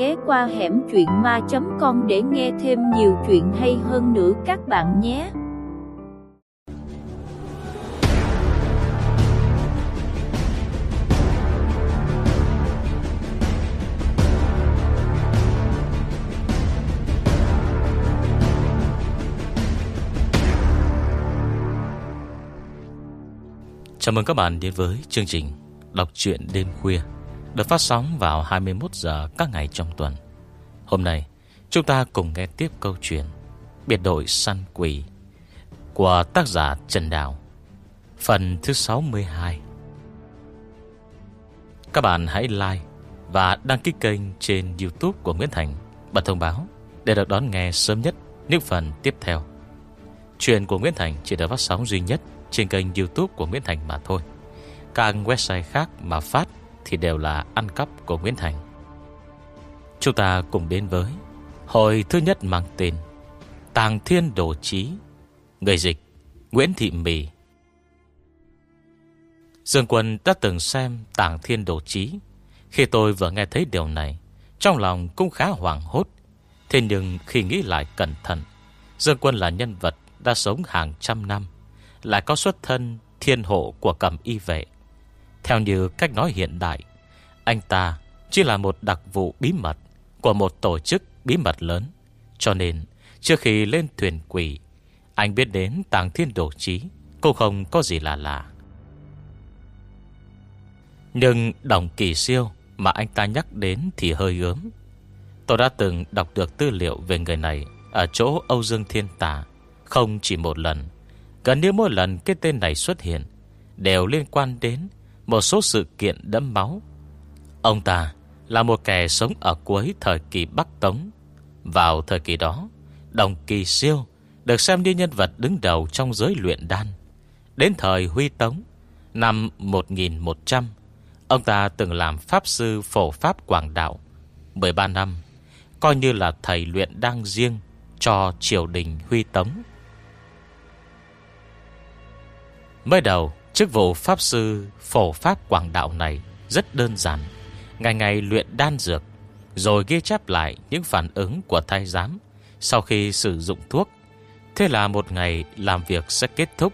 ghé qua hẻm chuyện ma.com để nghe thêm nhiều chuyện hay hơn nữa các bạn nhé. Chào mừng các bạn đến với chương trình Đọc truyện đêm khuya được phát sóng vào 21 giờ các ngày trong tuần. Hôm nay, chúng ta cùng nghe tiếp câu chuyện Biệt đội săn quỷ Của tác giả Trần Đào, Phần thứ 62 Các bạn hãy like và đăng ký kênh trên youtube của Nguyễn Thành. Bật thông báo để được đón nghe sớm nhất những phần tiếp theo. Chuyện của Nguyễn Thành chỉ được phát sóng duy nhất trên kênh youtube của Nguyễn Thành mà thôi. Các website khác mà phát thì đều là ăn cắp của Nguyễn Thành. Chúng ta cùng đến với Hồi thứ nhất mang tên Tàng Thiên Đồ Chí, Người dịch Nguyễn Thị Mì. Dương Quân đã từng xem Tàng Thiên Đồ Chí. Khi tôi vừa nghe thấy điều này, Trong lòng cũng khá hoảng hốt. Thế nhưng khi nghĩ lại cẩn thận, Dương Quân là nhân vật đã sống hàng trăm năm, lại có xuất thân thiên hộ của cầm y vệ. Theo như cách nói hiện đại, anh ta chỉ là một đặc vụ bí mật của một tổ chức bí mật lớn. Cho nên, trước khi lên thuyền quỷ, anh biết đến tàng thiên đồ trí cũng không có gì là lạ. Nhưng đồng kỳ siêu mà anh ta nhắc đến thì hơi ướm. Tôi đã từng đọc được tư liệu về người này ở chỗ Âu Dương Thiên Tà không chỉ một lần Gần như mỗi lần cái tên này xuất hiện Đều liên quan đến một số sự kiện đẫm máu. Ông ta là một kẻ sống Ở cuối thời kỳ Bắc Tống. Vào thời kỳ đó Đồng Kỳ Siêu Được xem như nhân vật đứng đầu trong giới luyện đan. Đến thời Huy Tống Năm 1100 Ông ta từng làm Pháp Sư Phổ Pháp Quảng Đạo. 13 năm Coi như là thầy luyện đan riêng Cho triều đình Huy Tống. Mới đầu, chức vụ Pháp Sư Phổ Pháp Quảng Đạo này rất đơn giản. Ngày ngày luyện đan dược, rồi ghi chép lại những phản ứng của thai giám sau khi sử dụng thuốc. Thế là một ngày làm việc sẽ kết thúc.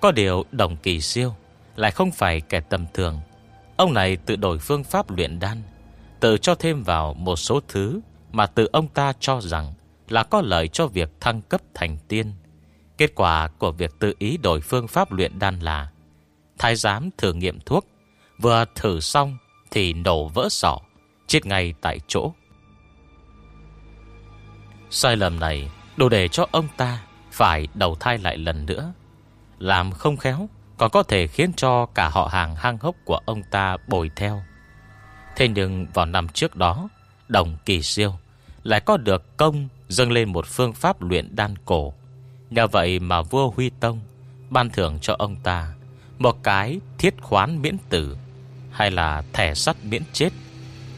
Có điều đồng kỳ siêu lại không phải kẻ tầm thường. Ông này tự đổi phương pháp luyện đan, tự cho thêm vào một số thứ mà tự ông ta cho rằng là có lợi cho việc thăng cấp thành tiên. Kết quả của việc tự ý đổi phương pháp luyện đan là Thái giám thử nghiệm thuốc. Vừa thử xong Thì nổ vỡ sọ Chết ngay tại chỗ. Sai lầm này Đủ để cho ông ta Phải đầu thai lại lần nữa. Làm không khéo, Còn có thể khiến cho cả họ hàng hang hốc của ông ta bồi theo. Thế nhưng vào năm trước đó, Đồng kỳ siêu Lại có được công dâng lên một phương pháp luyện đan cổ. Nhờ vậy mà vua Huy Tông Ban thưởng cho ông ta một cái thiết khoán miễn tử Hay là thẻ sắt miễn chết?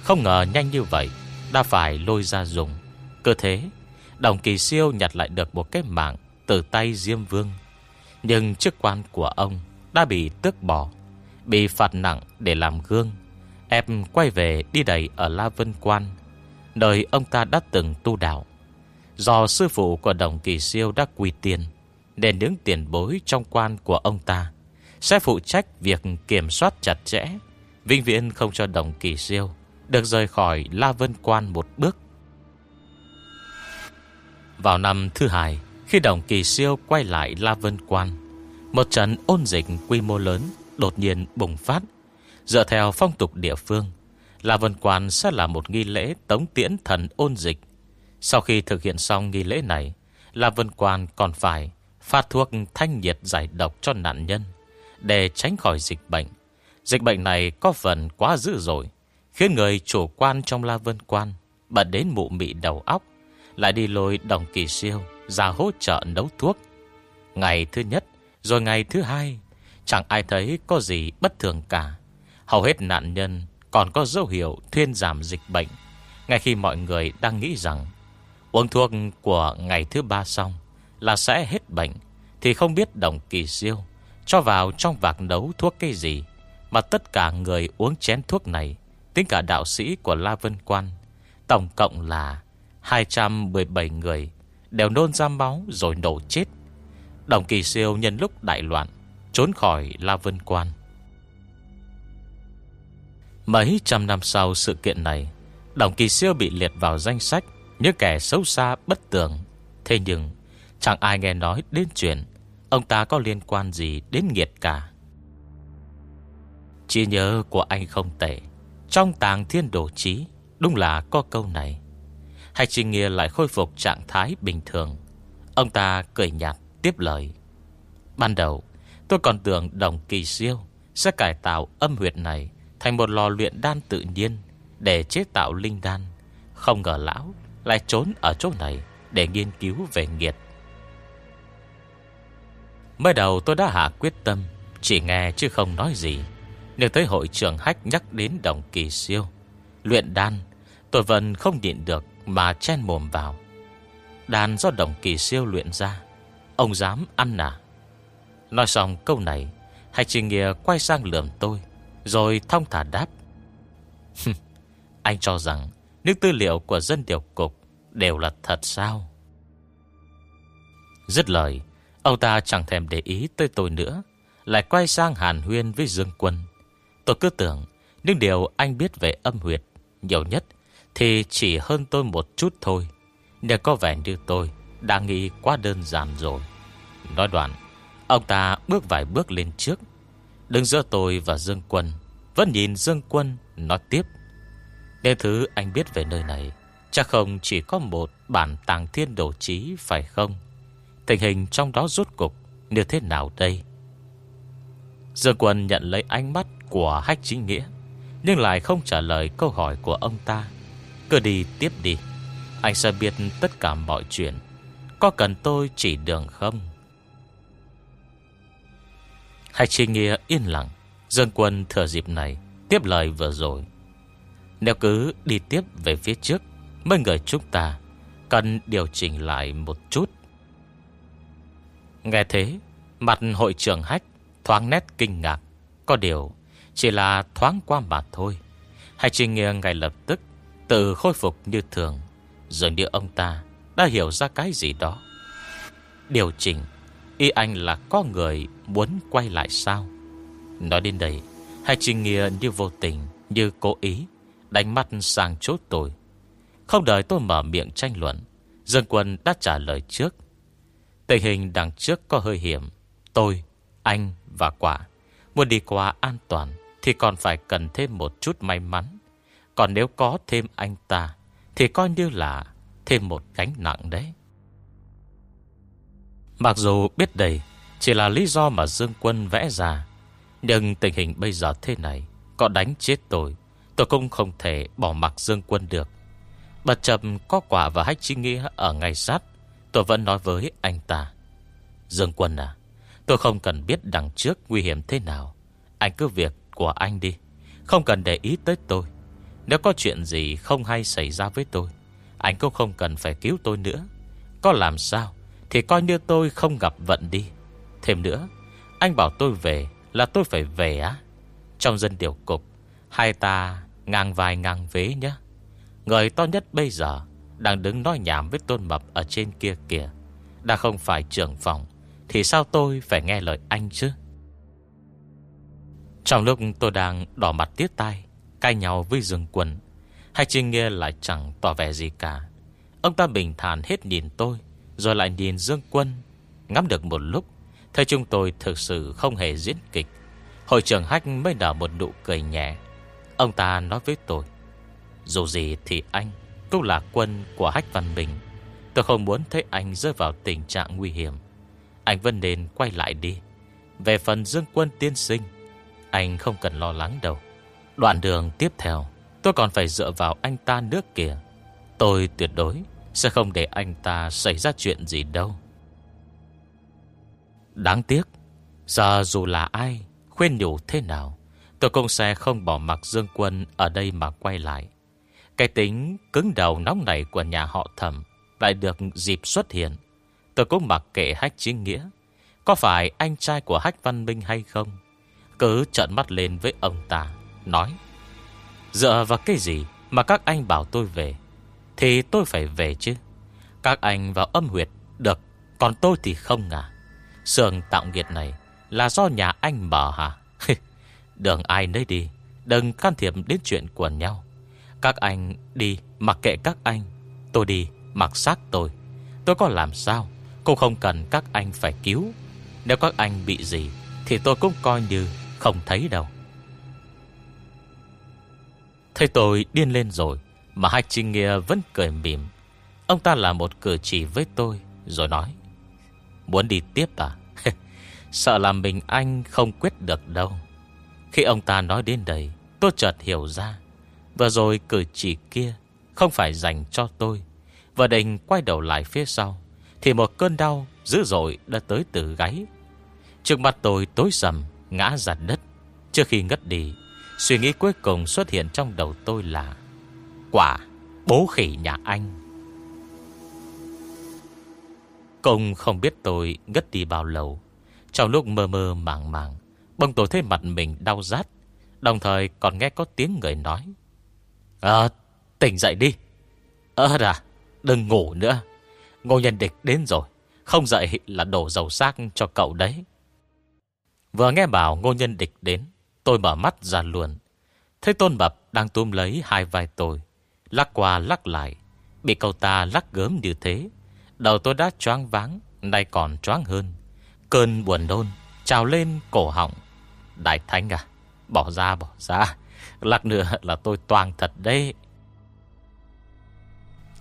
Không ngờ nhanh như vậy Đã phải lôi ra dùng. Cơ thế, Đồng kỳ siêu nhặt lại được một cái mạng Từ tay Diêm Vương. Nhưng chức quan của ông Đã bị tước bỏ, Bị phạt nặng để làm gương. Em quay về đi đầy ở La Vân Quan, Nơi ông ta đã từng tu đạo. Do sư phụ của đồng kỳ siêu đã quy tiền Để những tiền bối trong quan của ông ta sẽ phụ trách việc kiểm soát chặt chẽ. Vinh viễn không cho đồng kỳ siêu Được rời khỏi La Vân Quan một bước. Vào năm thứ hai Khi đồng kỳ siêu quay lại La Vân Quan Một trận ôn dịch quy mô lớn Đột nhiên bùng phát. Dựa theo phong tục địa phương La Vân Quan sẽ là một nghi lễ tống tiễn thần ôn dịch. Sau khi thực hiện xong nghi lễ này, La Vân Quan còn phải phát thuốc thanh nhiệt giải độc cho nạn nhân để tránh khỏi dịch bệnh. Dịch bệnh này có phần quá dữ dội, khiến người chủ quan trong La Vân Quan bật đến mụ mị đầu óc, lại đi lôi đồng kỳ siêu ra hỗ trợ nấu thuốc. Ngày thứ nhất, rồi ngày thứ hai, chẳng ai thấy có gì bất thường cả. Hầu hết nạn nhân còn có dấu hiệu thuyên giảm dịch bệnh, ngay khi mọi người đang nghĩ rằng Uống thuốc của ngày thứ ba xong Là sẽ hết bệnh Thì không biết đồng kỳ siêu cho vào trong vạc nấu thuốc cái gì Mà tất cả người uống chén thuốc này, Tính cả đạo sĩ của La Vân Quan, Tổng cộng là 217 người Đều nôn ra máu rồi nổ chết. Đồng kỳ siêu nhân lúc đại loạn, Trốn khỏi La Vân Quan. Mấy trăm năm sau sự kiện này, Đồng kỳ siêu bị liệt vào danh sách Như kẻ xấu xa bất tường. Thế nhưng, Chẳng ai nghe nói đến chuyện Ông ta có liên quan gì đến nghiệt cả? Chỉ nhớ của anh không tệ. Trong tàng thiên đồ chí, Đúng là có câu này. Hay Trình Nghĩa lại khôi phục trạng thái bình thường. Ông ta cười nhạt tiếp lời. Ban đầu, tôi còn tưởng đồng kỳ siêu Sẽ cải tạo âm huyệt này Thành một lò luyện đan tự nhiên Để chế tạo linh đan. Không ngờ lão lại trốn ở chỗ này Để nghiên cứu về nghiệt Mới đầu tôi đã hạ quyết tâm, Chỉ nghe chứ không nói gì. Nếu tới hội trưởng hách nhắc đến đồng kỳ siêu, Luyện đan, Tôi vẫn không nhịn được Mà chen mồm vào. Đan do đồng kỳ siêu luyện ra, Ông dám ăn à? Nói xong câu này Hạch Trình Nghĩa quay sang lườm tôi, Rồi thông thả đáp. Anh cho rằng Những tư liệu của dân điều cục Đều là thật sao? Dứt lời Ông ta chẳng thèm để ý tới tôi nữa, Lại quay sang hàn huyên với Dương Quân. Tôi cứ tưởng Những điều anh biết về âm huyệt Nhiều nhất Thì chỉ hơn tôi một chút thôi. Nhưng có vẻ như tôi Đã nghĩ quá đơn giản rồi. Nói đoạn, Ông ta bước vài bước lên trước. Đứng giữa tôi và Dương Quân, Vẫn nhìn Dương Quân nói tiếp. Nên thứ anh biết về nơi này, Chắc không chỉ có một bản tàng thiên đồ chí, phải không? Tình hình trong đó rút cục Như thế nào đây? Dương Quân nhận lấy ánh mắt Của Hách Chính Nghĩa, Nhưng lại không trả lời câu hỏi của ông ta. Cứ đi tiếp đi, Anh sẽ biết tất cả mọi chuyện. Có cần tôi chỉ đường không? Hách Chính Nghĩa yên lặng. Dương Quân thừa dịp này Tiếp lời vừa rồi. Nếu cứ đi tiếp về phía trước, Mấy người chúng ta Cần điều chỉnh lại một chút. Nghe thế, Mặt hội trưởng hách Thoáng nét kinh ngạc. Có điều, Chỉ là thoáng qua mà thôi. Hải trình Nghiêng ngay lập tức, Tự khôi phục như thường. Dường như ông ta đã hiểu ra cái gì đó. Điều chỉnh, Y anh là có người muốn quay lại sao? Nói đến đây Hải trình Nghiêng như vô tình, Như cố ý, Đánh mắt sang chốt tôi. Không đợi tôi mở miệng tranh luận, Dương quân đã trả lời trước. Tình hình đằng trước có hơi hiểm. Tôi, anh và quả. Muốn đi qua an toàn Thì còn phải cần thêm một chút may mắn. Còn nếu có thêm anh ta Thì coi như là Thêm một gánh nặng đấy. Mặc dù biết đây Chỉ là lý do mà Dương Quân vẽ ra Nhưng tình hình bây giờ thế này Có đánh chết tôi Tôi cũng không thể bỏ mặc Dương Quân được. Bật chậm có quả và hách chi nghĩa Ở ngay sát Tôi vẫn nói với anh ta. Dương Quân à Tôi không cần biết đằng trước nguy hiểm thế nào. Anh cứ việc của anh đi, Không cần để ý tới tôi. Nếu có chuyện gì không hay xảy ra với tôi, Anh cũng không cần phải cứu tôi nữa. Có làm sao Thì coi như tôi không gặp vận đi. Thêm nữa, Anh bảo tôi về là tôi phải về á. Trong dân điều cục, Hai ta ngang vai ngang vế nhé Người to nhất bây giờ đang đứng nói nhảm với Tôn Mập Ở trên kia kìa. Đã không phải trưởng phòng, Thì sao tôi phải nghe lời anh chứ? Trong lúc tôi đang đỏ mặt tiết tai, Cay nhau với Dương Quân Hai Trinh nghe lại chẳng tỏ vẻ gì cả. Ông ta bình thản hết nhìn tôi, Rồi lại nhìn Dương Quân Ngắm được một lúc, Thấy chúng tôi thực sự không hề diễn kịch. Hội trưởng Hách mới nở một nụ cười nhẹ. Ông ta nói với tôi, Dù gì thì anh cũng là quân của Hách Văn Bình. Tôi không muốn thấy anh rơi vào tình trạng nguy hiểm. Anh vẫn nên quay lại đi. Về phần Dương Quân tiên sinh, Anh không cần lo lắng đâu. Đoạn đường tiếp theo, Tôi còn phải dựa vào anh ta nước kìa. Tôi tuyệt đối Sẽ không để anh ta xảy ra chuyện gì đâu. Đáng tiếc, Giờ dù là ai, Khuyên nhủ thế nào, Tôi cũng sẽ không bỏ mặc Dương Quân Ở đây mà quay lại cái tính cứng đầu nóng nảy của nhà họ thẩm lại được dịp xuất hiện. Tôi cũng mặc kệ Hách Chính Nghĩa. Có phải anh trai của Hách Văn Minh hay không? Cứ trợn mắt lên với ông ta, nói. Dựa vào cái gì mà các anh bảo tôi về? Thì tôi phải về chứ Các anh vào âm huyệt được Còn tôi thì không à Sườn tạo nghiệt này Là do nhà anh mở hả Đường ai nấy đi Đừng can thiệp đến chuyện của nhau các anh đi, mặc kệ các anh. Tôi đi, mặc xác tôi. Tôi có làm sao? Cũng không cần các anh phải cứu. Nếu các anh bị gì, Thì tôi cũng coi như không thấy đâu. Thấy tôi điên lên rồi, Mà hai Trinh Nghĩa vẫn cười mỉm. Ông ta là một cử chỉ với tôi, Rồi nói, Muốn đi tiếp à? Sợ là mình anh không quyết được đâu. Khi ông ta nói đến đây, Tôi chợt hiểu ra Vừa rồi cử chỉ kia Không phải dành cho tôi. Và định quay đầu lại phía sau, Thì một cơn đau dữ dội đã tới từ gáy. Trước mặt tôi tối sầm, Ngã giặt đất. Trước khi ngất đi, Suy nghĩ cuối cùng xuất hiện trong đầu tôi là, Quả, Bố khỉ nhà anh. Công không biết tôi ngất đi bao lâu, Trong lúc mơ mơ màng màng Bông tôi thấy mặt mình đau rát. Đồng thời còn nghe có tiếng người nói À, tỉnh dậy đi. Ơ à đừng ngủ nữa. Ngô nhân địch đến rồi. Không dậy là đổ dầu xác cho cậu đấy. Vừa nghe bảo ngô nhân địch đến Tôi mở mắt ra luôn Thấy tôn bập đang túm lấy hai vai tôi. Lắc qua lắc lại. Bị cậu ta lắc gớm như thế Đầu tôi đã choáng váng Nay còn choáng hơn. Cơn buồn nôn trào lên cổ họng. Đại thánh à Bỏ ra bỏ ra lạc nữa là tôi toàn thật đấy.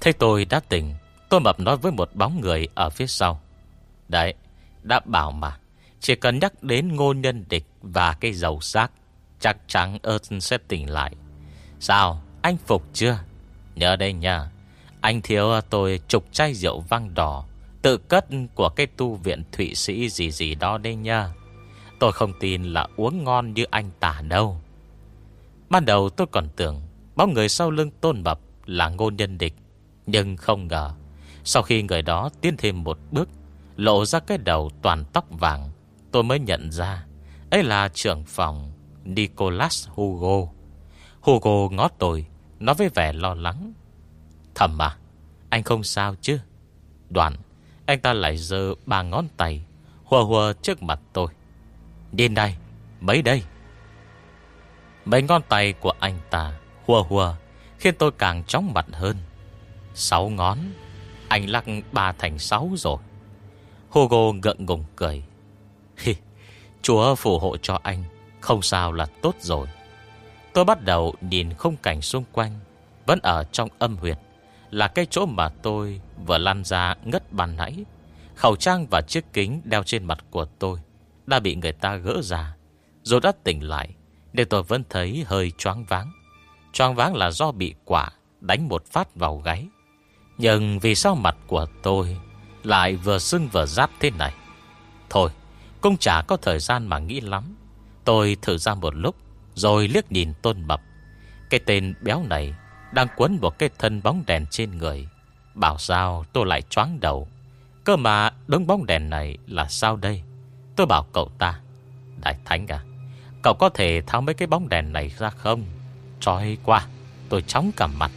Thấy tôi đã tỉnh. Tôi mập nói với một bóng người ở phía sau. Đấy, Đã bảo mà, Chỉ cần nhắc đến ngô nhân địch Và cái dầu xác, Chắc chắn ơn sẽ tỉnh lại. Sao, anh phục chưa? Nhớ đây nha, Anh thiếu tôi chục chai rượu vang đỏ, Tự cất của cái tu viện Thụy Sĩ gì gì đó đây nha. Tôi không tin là uống ngon như anh tả đâu. Ban đầu tôi còn tưởng Bóng người sau lưng tôn bập là ngô nhân địch, Nhưng không ngờ, Sau khi người đó tiến thêm một bước, Lộ ra cái đầu toàn tóc vàng, Tôi mới nhận ra ấy là trưởng phòng Nicolas Hugo. Hugo ngó tôi, Nói với vẻ lo lắng. Thầm à Anh không sao chứ? Đoạn, Anh ta lại giơ ba ngón tay, Hùa hùa trước mặt tôi. Điên đây, Mấy đây? Mấy ngón tay của anh ta Hùa hùa Khiến tôi càng chóng mặt hơn. Sáu ngón Anh lắc ba thành sáu rồi. Hugo ngượng ngùng cười. Hi, Chúa phù hộ cho anh Không sao là tốt rồi. Tôi bắt đầu nhìn không cảnh xung quanh Vẫn ở trong âm huyệt Là cái chỗ mà tôi vừa lăn ra ngất ban nãy. Khẩu trang và chiếc kính đeo trên mặt của tôi Đã bị người ta gỡ ra Rồi đã tỉnh lại nên tôi vẫn thấy hơi choáng váng. Choáng váng là do bị quả Đánh một phát vào gáy. Nhưng vì sao mặt của tôi Lại vừa sưng vừa rát thế này? Thôi, Cũng chả có thời gian mà nghĩ lắm. Tôi thử ra một lúc, Rồi liếc nhìn tôn mập. Cái tên béo này Đang quấn một cái thân bóng đèn trên người. Bảo sao tôi lại choáng đầu. Cơ mà đống bóng đèn này là sao đây? Tôi bảo cậu ta, Đại Thánh à Cậu có thể tháo mấy cái bóng đèn này ra không? Trói qua, Tôi chóng cả mặt.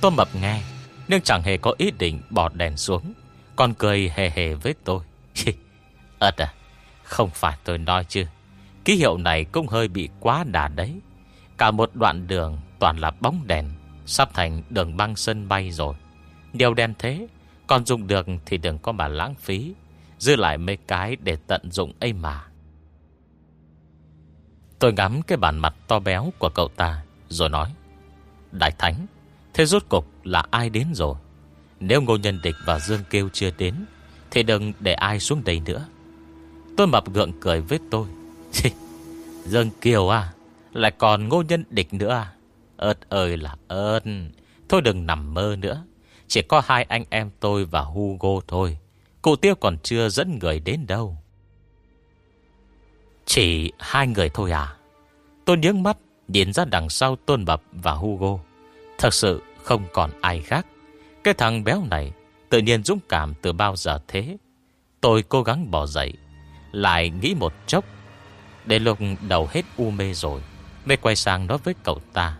Tôi mập nghe, Nhưng chẳng hề có ý định bỏ đèn xuống. Còn cười hề hề với tôi. Ất à Không phải tôi nói chứ. Ký hiệu này cũng hơi bị quá đà đấy. Cả một đoạn đường toàn là bóng đèn, Sắp thành đường băng sân bay rồi. Điều đèn thế, Còn dùng được thì đừng có mà lãng phí. Dư lại mấy cái để tận dụng ấy mà. Tôi ngắm cái bản mặt to béo của cậu ta, Rồi nói, Đại Thánh, Thế rốt cục là ai đến rồi? Nếu Ngô Nhân Địch và Dương Kêu chưa đến, Thì đừng để ai xuống đây nữa. Tôi mập gượng cười với tôi Dương Kiều à Lại còn Ngô Nhân Địch nữa à? Ơt ơi là ơn, Thôi đừng nằm mơ nữa. Chỉ có hai anh em tôi và Hugo thôi, Cụ tiêu còn chưa dẫn người đến đâu chỉ hai người thôi à? Tôi nhướng mắt, Nhìn ra đằng sau Tôn Bập và Hugo. Thật sự không còn ai khác. Cái thằng béo này Tự nhiên dũng cảm từ bao giờ thế? Tôi cố gắng bỏ dậy, Lại nghĩ một chốc. Để lục đầu hết u mê rồi, Mới quay sang nói với cậu ta.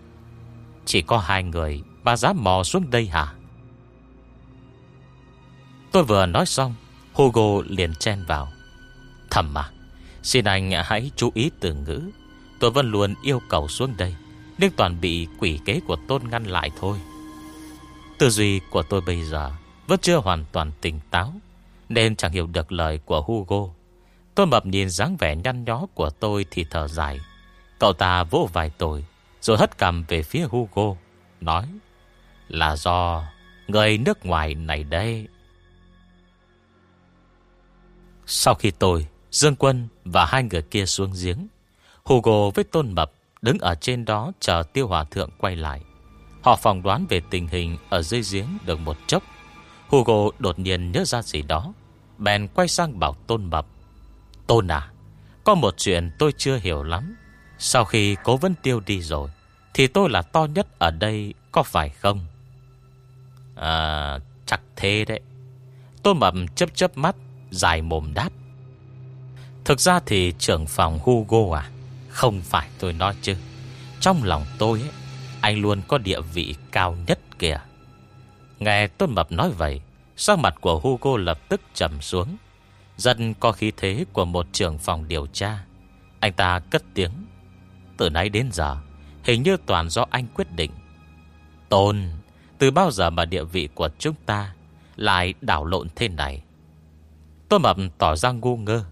Chỉ có hai người Mà dám mò xuống đây hả? Tôi vừa nói xong, Hugo liền chen vào. Thầm mà Xin anh hãy chú ý từ ngữ. Tôi vẫn luôn yêu cầu xuống đây, Nhưng toàn bị quỷ kế của Tôn ngăn lại thôi. Tư duy của tôi bây giờ Vẫn chưa hoàn toàn tỉnh táo, Nên chẳng hiểu được lời của Hugo. Tôi mập nhìn dáng vẻ nhăn nhó của tôi Thì thở dài. Cậu ta vỗ vài tôi, Rồi hất cầm về phía Hugo, Nói, Là do người nước ngoài này đây Sau khi tôi, Dương Quân và hai người kia xuống giếng. Hugo với Tôn Mập Đứng ở trên đó chờ tiêu hòa thượng quay lại. Họ phỏng đoán về tình hình Ở dưới giếng được một chốc. Hugo đột nhiên nhớ ra gì đó. Bèn quay sang bảo Tôn Mập, Tôn à Có một chuyện tôi chưa hiểu lắm. Sau khi cố vấn tiêu đi rồi, Thì tôi là to nhất ở đây, Có phải không? À chắc thế đấy. Tôn Mập chấp chấp mắt, Dài mồm đáp Thực ra thì trưởng phòng Hugo à Không phải tôi nói chứ. Trong lòng tôi ấy, Anh luôn có địa vị cao nhất kìa. Nghe Tôn Mập nói vậy Sắc mặt của Hugo lập tức trầm xuống. Dần có khí thế của một trưởng phòng điều tra. Anh ta cất tiếng Từ nãy đến giờ Hình như toàn do anh quyết định. Tôn Từ bao giờ mà địa vị của chúng ta Lại đảo lộn thế này? Tôn Mập tỏ ra ngu ngơ.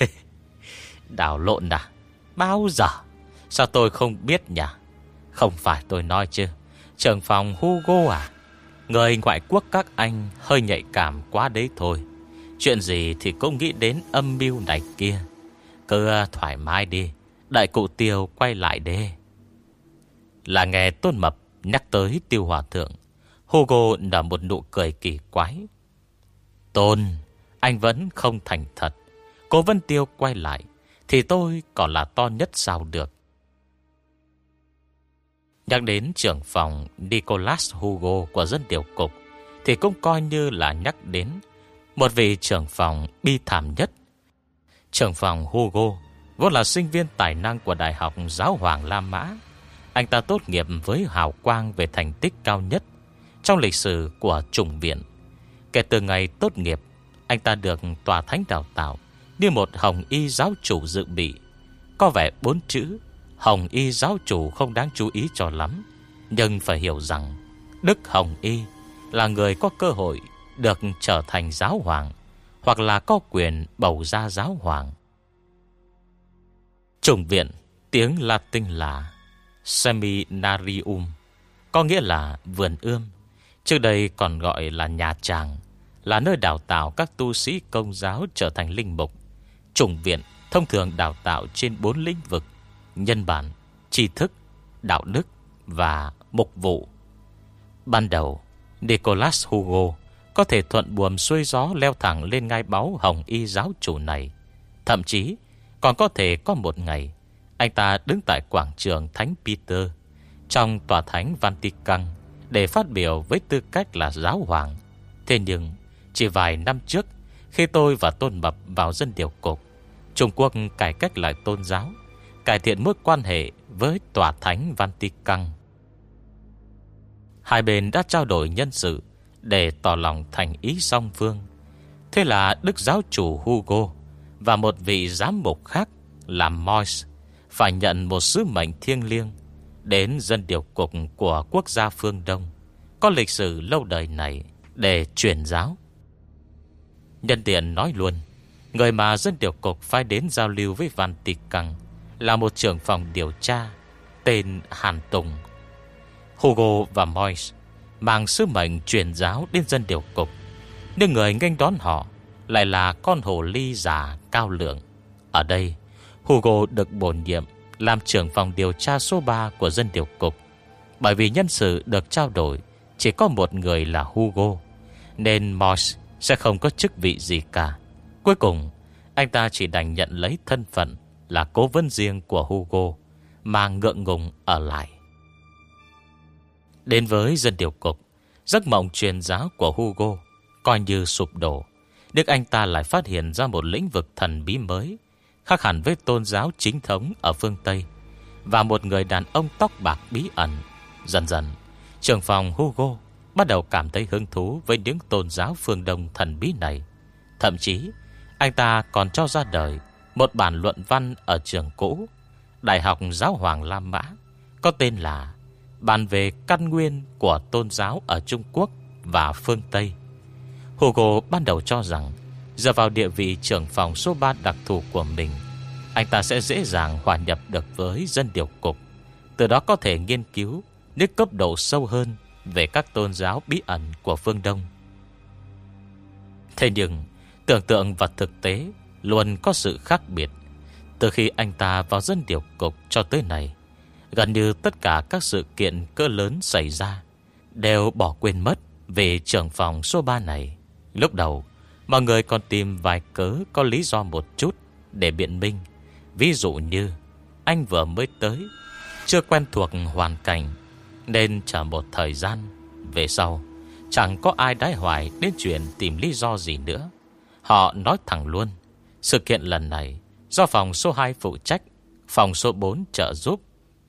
Đảo lộn à? Bao giờ? Sao tôi không biết nhỉ? Không phải tôi nói chứ. Trường phòng Hugo à? Người ngoại quốc các anh hơi nhạy cảm quá đấy thôi. Chuyện gì thì cũng nghĩ đến âm mưu này kia. Cứ thoải mái đi. Đại cụ tiêu quay lại đê Là nghe Tôn Mập nhắc tới tiêu hòa thượng, Hugo nở một nụ cười kỳ quái. Tôn, Anh vẫn không thành thật. Cô Vân Tiêu quay lại, Thì tôi còn là to nhất sao được. Nhắc đến trưởng phòng Nicolas Hugo của dân điều cục, Thì cũng coi như là nhắc đến Một vị trưởng phòng bi thảm nhất. Trưởng phòng Hugo Vốn là sinh viên tài năng của Đại học Giáo Hoàng La Mã. Anh ta tốt nghiệp với hào quang về thành tích cao nhất Trong lịch sử của trùng viện. Kể từ ngày tốt nghiệp, Anh ta được tòa thánh đào tạo. Như một hồng y giáo chủ dự bị. Có vẻ bốn chữ, Hồng y giáo chủ không đáng chú ý cho lắm. Nhưng phải hiểu rằng, Đức Hồng y là người có cơ hội Được trở thành giáo hoàng, Hoặc là có quyền bầu ra giáo hoàng. Trùng viện, Tiếng Latin là Seminarium, Có nghĩa là vườn ươm. Trước đây còn gọi là nhà tràng, Là nơi đào tạo các tu sĩ công giáo trở thành linh mục. Chủng viện thông thường đào tạo trên bốn lĩnh vực Nhân bản, tri thức, đạo đức và mục vụ. Ban đầu Nicolas Hugo Có thể thuận buồm xuôi gió leo thẳng lên ngai báu hồng y giáo chủ này. Thậm chí còn có thể có một ngày Anh ta đứng tại quảng trường Thánh Peter Trong tòa thánh Vatican Để phát biểu với tư cách là giáo hoàng. Thế nhưng Chỉ vài năm trước khi tôi và Tôn Mập vào dân điều cục, Trung Quốc cải cách lại tôn giáo, Cải thiện mối quan hệ với tòa thánh Vatican Hai bên đã trao đổi nhân sự Để tỏ lòng thành ý song phương Thế là Đức Giáo chủ Hugo và một vị giám mục khác là Mois phải nhận một sứ mệnh thiêng liêng đến dân điều cục của quốc gia phương Đông có lịch sử lâu đời này để truyền giáo. Nhân tiện nói luôn, người mà dân điều cục phải đến giao lưu với Văn Tị Căng là một trưởng phòng điều tra tên Hàn Tùng. Hugo và Moise mang sứ mệnh truyền giáo đến dân điều cục, nhưng người nghênh đón họ lại là con hồ ly già cao lượng. Ở đây, Hugo được bổ nhiệm làm trưởng phòng điều tra số 3 của dân điều cục. Bởi vì nhân sự được trao đổi chỉ có một người là Hugo, nên Morse sẽ không có chức vị gì cả. Cuối cùng, anh ta chỉ đành nhận lấy thân phận là cố vấn riêng của Hugo, mà ngượng ngùng ở lại. Đến với dân điều cục, giấc mộng truyền giáo của Hugo coi như sụp đổ. Đức anh ta lại phát hiện ra một lĩnh vực thần bí mới, khác hẳn với tôn giáo chính thống ở phương Tây, và một người đàn ông tóc bạc bí ẩn Dần dần Trường phòng Hugo Bắt đầu cảm thấy hứng thú Với những tôn giáo phương Đông thần bí này. Thậm chí, Anh ta còn cho ra đời Một bản luận văn ở trường cũ, Đại học Giáo Hoàng La Mã, Có tên là Bàn về căn nguyên của tôn giáo ở Trung Quốc và phương Tây. Hugo ban đầu cho rằng Giờ vào địa vị trưởng phòng số 3 đặc thù của mình, Anh ta sẽ dễ dàng hòa nhập được với dân điều cục, Từ đó có thể nghiên cứu Những cấp độ sâu hơn về các tôn giáo bí ẩn của phương Đông. Thế nhưng, Tưởng tượng và thực tế Luôn có sự khác biệt Từ khi anh ta vào dân điều cục cho tới này Gần như tất cả các sự kiện cỡ lớn xảy ra Đều bỏ quên mất Về trưởng phòng số 3 này. Lúc đầu, Mọi người còn tìm vài cớ có lý do một chút Để biện minh. Ví dụ như, Anh vừa mới tới, Chưa quen thuộc hoàn cảnh nên chờ một thời gian. Về sau, Chẳng có ai đái hoài đến chuyện tìm lý do gì nữa. Họ nói thẳng luôn, Sự kiện lần này Do phòng số 2 phụ trách, Phòng số 4 trợ giúp,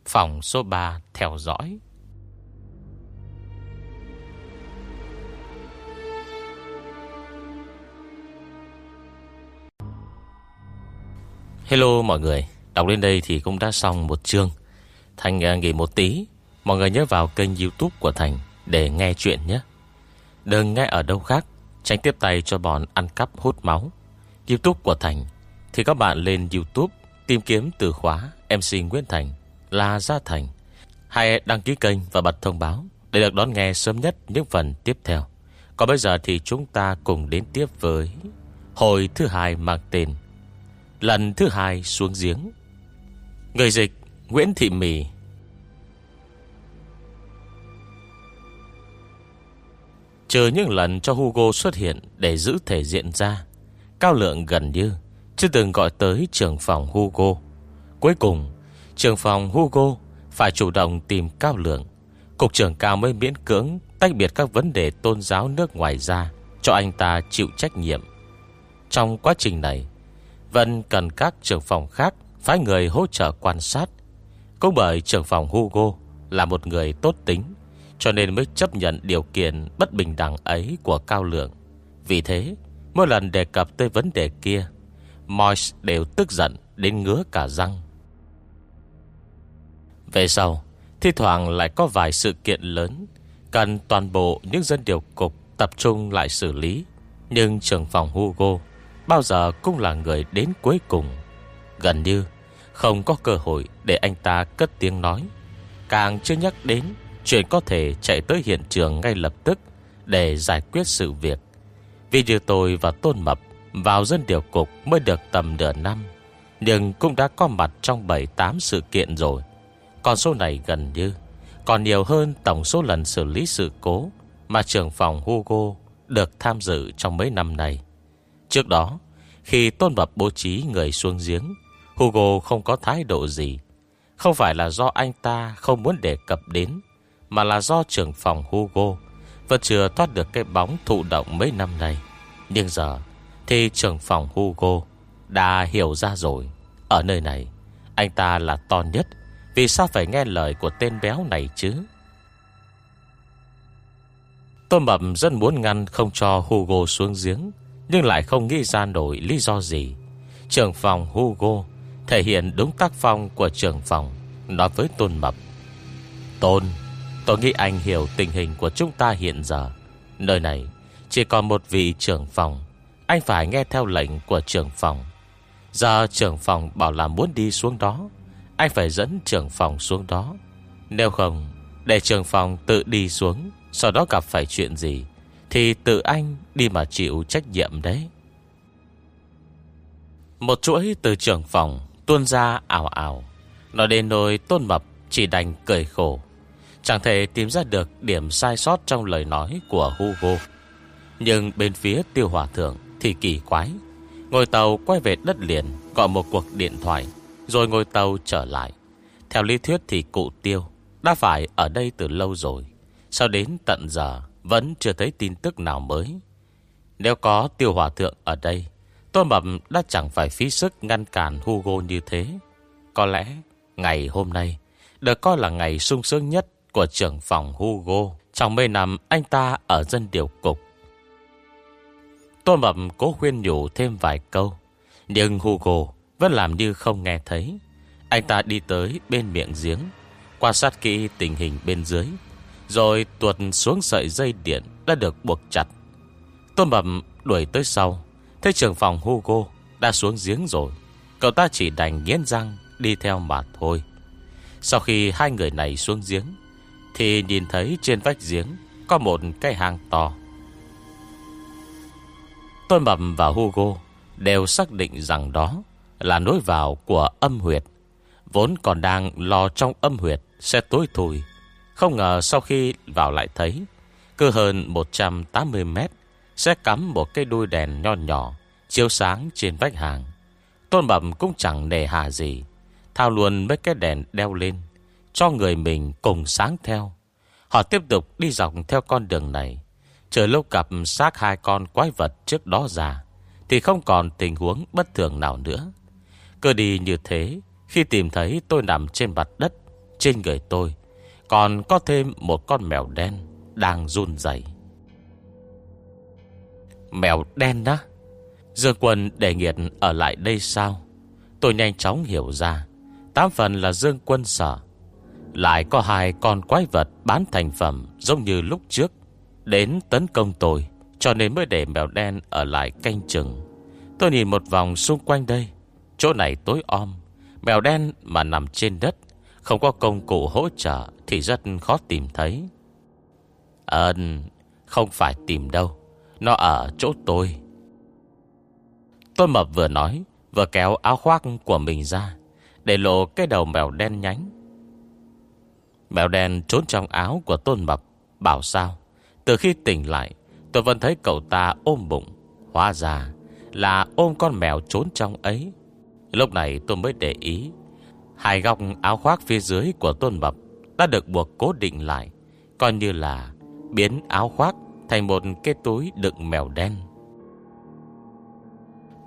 Phòng số 3 theo dõi. Hello mọi người, Đọc lên đây thì cũng đã xong một chương. Thành à, nghỉ một tí. Mọi người nhớ vào kênh youtube của Thành Để nghe chuyện nhé. Đừng nghe ở đâu khác, Tránh tiếp tay cho bọn ăn cắp hút máu. Youtube của Thành Thì các bạn lên youtube Tìm kiếm từ khóa MC Nguyễn Thành Là Gia Thành. Hãy đăng ký kênh và bật thông báo Để được đón nghe sớm nhất những phần tiếp theo. Còn bây giờ thì chúng ta cùng đến tiếp với Hồi thứ hai mang tên Lần thứ hai xuống giếng. Người dịch Nguyễn Thị Mì. Chờ những lần cho Hugo xuất hiện Để giữ thể diện ra, Cao lượng gần như Chưa từng gọi tới trưởng phòng Hugo. Cuối cùng, Trưởng phòng Hugo Phải chủ động tìm Cao lượng. Cục trưởng Cao mới miễn cưỡng Tách biệt các vấn đề tôn giáo nước ngoài ra Cho anh ta chịu trách nhiệm. Trong quá trình này, vẫn cần các trưởng phòng khác Phái người hỗ trợ quan sát. Cũng bởi trưởng phòng Hugo Là một người tốt tính cho nên mới chấp nhận điều kiện Bất bình đẳng ấy của Cao Lượng. Vì thế, Mỗi lần đề cập tới vấn đề kia Moise đều tức giận Đến ngứa cả răng. Về sau, Thi thoảng lại có vài sự kiện lớn, Cần toàn bộ những dân điều cục Tập trung lại xử lý. Nhưng trưởng phòng Hugo Bao giờ cũng là người đến cuối cùng. Gần như Không có cơ hội để anh ta cất tiếng nói. Càng chưa nhắc đến Chuyện có thể chạy tới hiện trường ngay lập tức Để giải quyết sự việc. Vì như tôi và Tôn Mập Vào dân điều cục mới được tầm nửa năm, Nhưng cũng đã có mặt trong 7-8 sự kiện rồi. Còn số này gần như Còn nhiều hơn tổng số lần xử lý sự cố Mà trưởng phòng Hugo Được tham dự trong mấy năm này. Trước đó, Khi Tôn Mập bố trí người xuống giếng, Hugo không có thái độ gì. Không phải là do anh ta không muốn đề cập đến mà là do trưởng phòng Hugo, Vẫn chưa thoát được cái bóng thụ động mấy năm nay. Nhưng giờ Thì trưởng phòng Hugo Đã hiểu ra rồi. Ở nơi này, Anh ta là to nhất. Vì sao phải nghe lời của tên béo này chứ? Tôn Mập rất muốn ngăn không cho Hugo xuống giếng, nhưng lại không nghĩ ra nổi lý do gì. Trưởng phòng Hugo Thể hiện đúng tác phong của trưởng phòng, Nói với Tôn Mập. Tôn Tôi nghĩ anh hiểu tình hình của chúng ta hiện giờ. Nơi này, Chỉ còn một vị trưởng phòng. Anh phải nghe theo lệnh của trưởng phòng. Giờ trưởng phòng bảo là muốn đi xuống đó. Anh phải dẫn trưởng phòng xuống đó. Nếu không, Để trưởng phòng tự đi xuống, Sau đó gặp phải chuyện gì, thì tự anh đi mà chịu trách nhiệm đấy. Một chuỗi từ trưởng phòng Tuôn ra ảo ảo. Nói đến nỗi tôn mập, Chỉ đành cười khổ. Chẳng thể tìm ra được điểm sai sót Trong lời nói của Hugo. Nhưng bên phía tiêu hòa thượng Thì kỳ quái. Ngồi tàu quay về đất liền, Gọi một cuộc điện thoại, Rồi ngồi tàu trở lại. Theo lý thuyết thì cụ tiêu Đã phải ở đây từ lâu rồi. Sao đến tận giờ vẫn chưa thấy tin tức nào mới? Nếu có tiêu hòa thượng ở đây Tôi Mập đã chẳng phải phí sức ngăn cản Hugo như thế. Có lẽ ngày hôm nay, Được coi là ngày sung sướng nhất của trưởng phòng Hugo. Trong mấy năm, anh ta ở dân điều cục. Tôn Mập cố khuyên nhủ thêm vài câu, Nhưng Hugo vẫn làm như không nghe thấy. Anh ta đi tới bên miệng giếng, Quan sát kỹ tình hình bên dưới, Rồi tuột xuống sợi dây điện Đã được buộc chặt. Tôn Mập đuổi tới sau, Thấy trưởng phòng Hugo đã xuống giếng rồi, Cậu ta chỉ đành nghiến răng Đi theo mà thôi. Sau khi hai người này xuống giếng thì nhìn thấy trên vách giếng Có một cái hang to. Tôn Mập và Hugo Đều xác định rằng đó Là nối vào của âm huyệt, Vốn còn đang lo trong âm huyệt Sẽ tối thùi Không ngờ sau khi vào lại thấy, Cứ hơn 180 mét Sẽ cắm một cái đuôi đèn nho nhỏ Chiếu sáng trên vách hàng Tôn Bẩm cũng chẳng nề hà gì, Thao luôn mấy cái đèn đeo lên. Cho người mình cùng sáng theo. Họ tiếp tục đi dọc theo con đường này. Chờ lúc gặp xác hai con quái vật trước đó ra, Thì không còn tình huống bất thường nào nữa. Cứ đi như thế, Khi tìm thấy tôi nằm trên mặt đất, Trên người tôi, Còn có thêm một con mèo đen Đang run dày Mèo đen đó Dương quân đề nghiệt ở lại đây sao? Tôi nhanh chóng hiểu ra, Tám phần là Dương quân sợ lại có hai con quái vật bán thành phẩm Giống như lúc trước, Đến tấn công tôi, Cho nên mới để mèo đen ở lại canh chừng. Tôi nhìn một vòng xung quanh đây, Chỗ này tối om, Mèo đen mà nằm trên đất, Không có công cụ hỗ trợ Thì rất khó tìm thấy. Ơn Không phải tìm đâu, Nó ở chỗ tôi. Tôi Mập vừa nói, Vừa kéo áo khoác của mình ra, Để lộ cái đầu mèo đen nhánh. Mèo đen trốn trong áo của Tôn Mập, Bảo sao? Từ khi tỉnh lại, Tôi vẫn thấy cậu ta ôm bụng. Hóa ra là ôm con mèo trốn trong ấy. Lúc này tôi mới để ý, Hai góc áo khoác phía dưới của Tôn Mập Đã được buộc cố định lại, Coi như là biến áo khoác Thành một cái túi đựng mèo đen.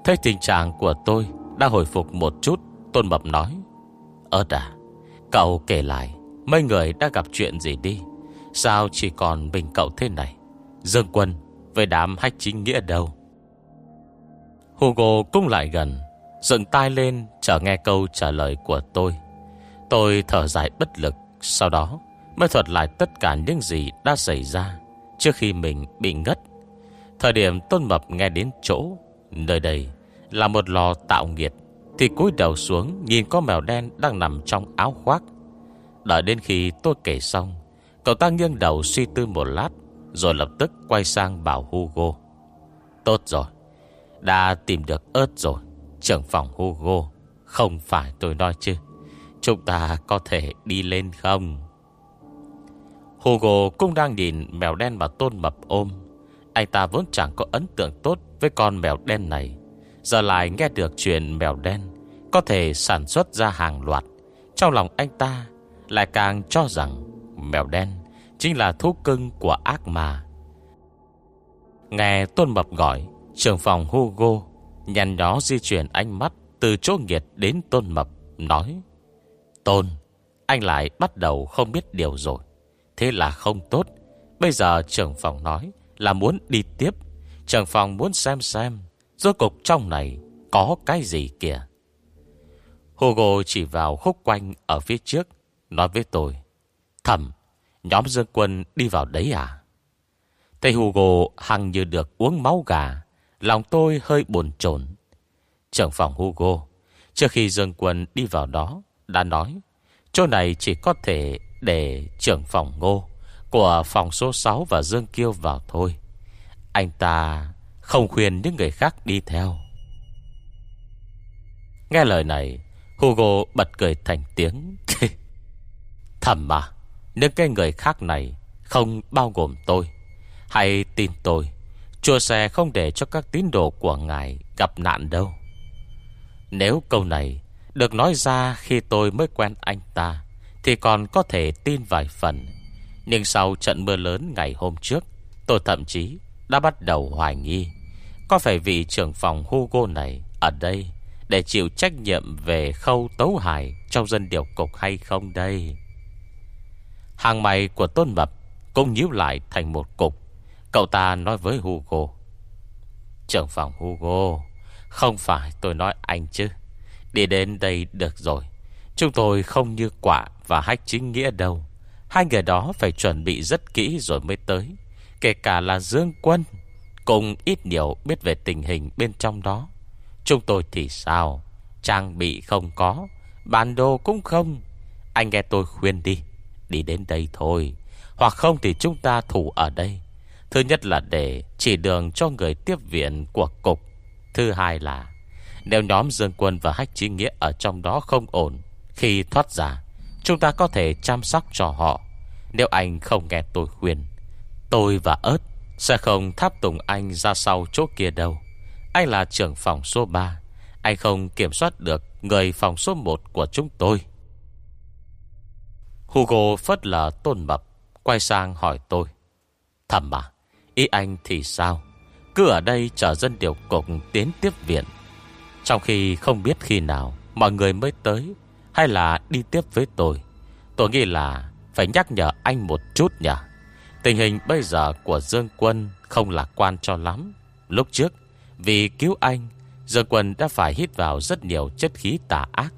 Thấy tình trạng của tôi Đã hồi phục một chút, Tôn Mập nói Ơt à Cậu kể lại Mấy người đã gặp chuyện gì đi? Sao chỉ còn mình cậu thế này? Dương quân Về đám hách chính nghĩa đâu? Hugo cũng lại gần, Dựng tai lên chờ nghe câu trả lời của tôi. Tôi thở dài bất lực, Sau đó mới thuật lại tất cả những gì đã xảy ra Trước khi mình bị ngất. Thời điểm Tôn Mập nghe đến chỗ, Nơi đây là một lò tạo nghiệt, Thì cúi đầu xuống Nhìn con mèo đen đang nằm trong áo khoác. Đợi đến khi tôi kể xong, Cậu ta nghiêng đầu suy tư một lát, Rồi lập tức quay sang bảo Hugo. Tốt rồi, Đã tìm được ớt rồi, Trưởng phòng Hugo, Không phải tôi nói chứ, Chúng ta có thể đi lên không? Hugo cũng đang nhìn mèo đen mà tôn mập ôm. Anh ta vốn chẳng có ấn tượng tốt Với con mèo đen này. Giờ lại nghe được chuyện mèo đen Có thể sản xuất ra hàng loạt. Trong lòng anh ta lại càng cho rằng Mèo đen chính là thú cưng của ác ma. Nghe Tôn Mập gọi Trường phòng Hugo Nhằn đó di chuyển ánh mắt Từ chỗ nghiệt đến Tôn Mập, Nói, Tôn, Anh lại bắt đầu không biết điều rồi. Thế là không tốt. Bây giờ trưởng phòng nói là muốn đi tiếp. Trưởng phòng muốn xem xem Rốt cục trong này Có cái gì kìa. Hugo chỉ vào khúc quanh Ở phía trước Nói với tôi Thầm Nhóm dương quân đi vào đấy à? Thầy Hugo hằng như được uống máu gà, Lòng tôi hơi buồn chồn. Trưởng phòng Hugo, Trước khi dương quân đi vào đó, Đã nói, Chỗ này chỉ có thể để trưởng phòng ngô, Của phòng số 6 và Dương Kiêu vào thôi. Anh ta không khuyên những người khác đi theo. Nghe lời này, Hugo bật cười thành tiếng. Thầm mà Những cái người khác này Không bao gồm tôi, Hãy tin tôi Chùa xe không để cho các tín đồ của ngài Gặp nạn đâu. Nếu câu này Được nói ra khi tôi mới quen anh ta, Thì còn có thể tin vài phần. Nhưng sau trận mưa lớn ngày hôm trước, Tôi thậm chí đã bắt đầu hoài nghi, Có phải vị trưởng phòng Hugo này Ở đây Để chịu trách nhiệm về khâu tấu hài Trong dân điều cục hay không đây? Hàng mày của Tôn Mập Cũng nhíu lại thành một cục. Cậu ta nói với Hugo, Trưởng phòng Hugo, Không phải tôi nói anh chứ. Đi đến đây được rồi. Chúng tôi không như quả và hách chính nghĩa đâu. Hai người đó phải chuẩn bị rất kỹ rồi mới tới. Kể cả là Dương Quân Cùng ít nhiều biết về tình hình bên trong đó. Chúng tôi thì sao? Trang bị không có, Bản đồ cũng không. Anh nghe tôi khuyên đi. Đi đến đây thôi. Hoặc không thì chúng ta thủ ở đây. Thứ nhất là để chỉ đường cho người tiếp viện của cục. Thứ hai là Nếu nhóm Dương Quân và Hách Chí Nghĩa Ở trong đó không ổn, Khi thoát ra, Chúng ta có thể chăm sóc cho họ. Nếu anh không nghe tôi khuyên, Tôi và ớt Sẽ không tháp tùng anh ra sau chỗ kia đâu. Anh là trưởng phòng số 3 Anh không kiểm soát được Người phòng số 1 của chúng tôi. Hugo phất lờ tôn mập, Quay sang hỏi tôi. Thầm à Ý anh thì sao? Cứ ở đây chờ dân điều cục tiến tiếp viện. Trong khi không biết khi nào Mọi người mới tới, Hay là đi tiếp với tôi Tôi nghĩ là phải nhắc nhở anh một chút nhỉ? Tình hình bây giờ của Dương Quân Không lạc quan cho lắm. Lúc trước, Vì cứu anh, Dương Quân đã phải hít vào rất nhiều chất khí tà ác.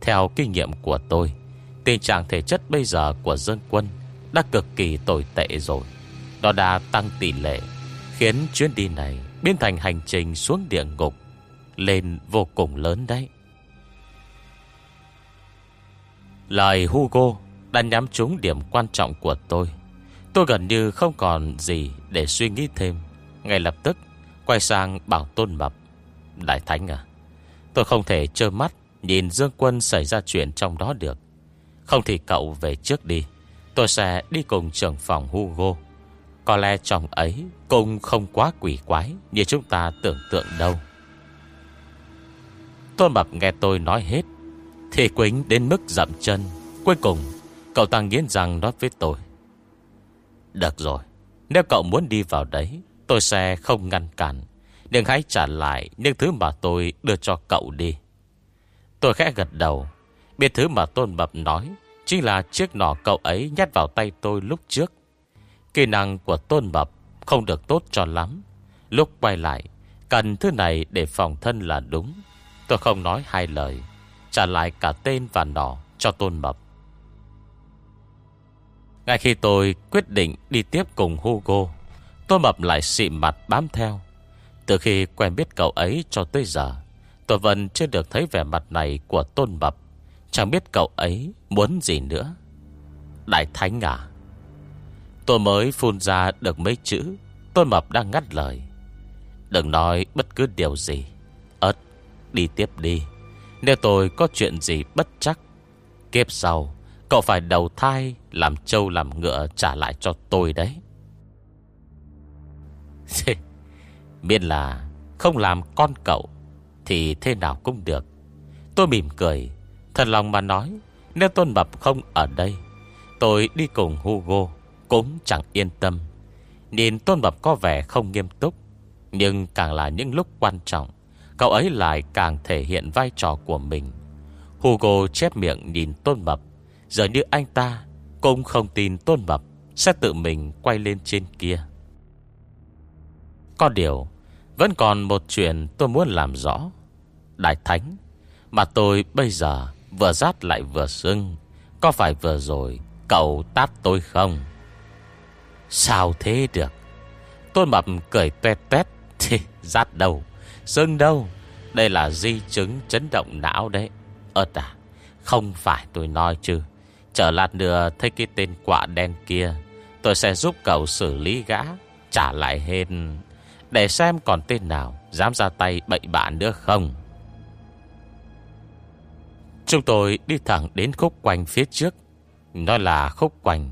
Theo kinh nghiệm của tôi Tình trạng thể chất bây giờ của dân Quân Đã cực kỳ tồi tệ rồi. Nó đã tăng tỷ lệ, Khiến chuyến đi này Biến thành hành trình xuống địa ngục Lên vô cùng lớn đấy. Lời Hugo Đã nhắm trúng điểm quan trọng của tôi. Tôi gần như không còn gì Để suy nghĩ thêm. Ngay lập tức, Quay sang bảo tôn mập, Đại Thánh à Tôi không thể trơ mắt Nhìn Dương Quân xảy ra chuyện trong đó được. Không thì cậu về trước đi. Tôi sẽ đi cùng trưởng phòng Hugo. Có lẽ chồng ấy Cũng không quá quỷ quái Như chúng ta tưởng tượng đâu. Tôn Mập nghe tôi nói hết, Thì quính đến mức dậm chân. Cuối cùng, Cậu ta nghiến rằng nói với tôi. Được rồi, Nếu cậu muốn đi vào đấy, Tôi sẽ không ngăn cản. Nhưng hãy trả lại những thứ mà tôi đưa cho cậu đi. Tôi khẽ gật đầu. Biết thứ mà Tôn Mập nói Chính là chiếc nỏ cậu ấy nhét vào tay tôi lúc trước. Kỹ năng của Tôn Mập Không được tốt cho lắm. Lúc quay lại, Cần thứ này để phòng thân là đúng. Tôi không nói hai lời, Trả lại cả tên và nỏ cho Tôn Mập. Ngay khi tôi quyết định đi tiếp cùng Hugo, Tôn Mập lại xị mặt bám theo. Từ khi quen biết cậu ấy cho tới giờ, Tôi vẫn chưa được thấy vẻ mặt này của Tôn Mập. Chẳng biết cậu ấy muốn gì nữa. Đại Thánh à Tôi mới phun ra được mấy chữ Tôn Mập đang ngắt lời. Đừng nói bất cứ điều gì. Ất, đi tiếp đi. Nếu tôi có chuyện gì bất chắc, Kiếp sau, Cậu phải đầu thai, Làm trâu làm ngựa trả lại cho tôi đấy. Miễn là Không làm con cậu Thì thế nào cũng được. Tôi mỉm cười Thật lòng mà nói, Nếu Tôn Mập không ở đây, Tôi đi cùng Hugo Cũng chẳng yên tâm. Nhìn Tôn Mập có vẻ không nghiêm túc, Nhưng càng là những lúc quan trọng, Cậu ấy lại càng thể hiện vai trò của mình. Hugo chép miệng nhìn Tôn Mập Giờ như anh ta Cũng không tin Tôn Mập Sẽ tự mình quay lên trên kia. Có điều, Vẫn còn một chuyện tôi muốn làm rõ. Đại Thánh, Mà tôi bây giờ Vừa rát lại vừa sưng Có phải vừa rồi Cậu tát tôi không? Sao thế được? Tôi mập cười tuét tuét, Thì, rát đâu Sưng đâu, Đây là di chứng chấn động não đấy. Ơt à Không phải tôi nói chứ, Chờ lát nữa thấy cái tên quạ đen kia, Tôi sẽ giúp cậu xử lý gã, Trả lại hên Để xem còn tên nào Dám ra tay bậy bạn nữa không? Chúng tôi đi thẳng đến khúc quanh phía trước. Nó là khúc quanh,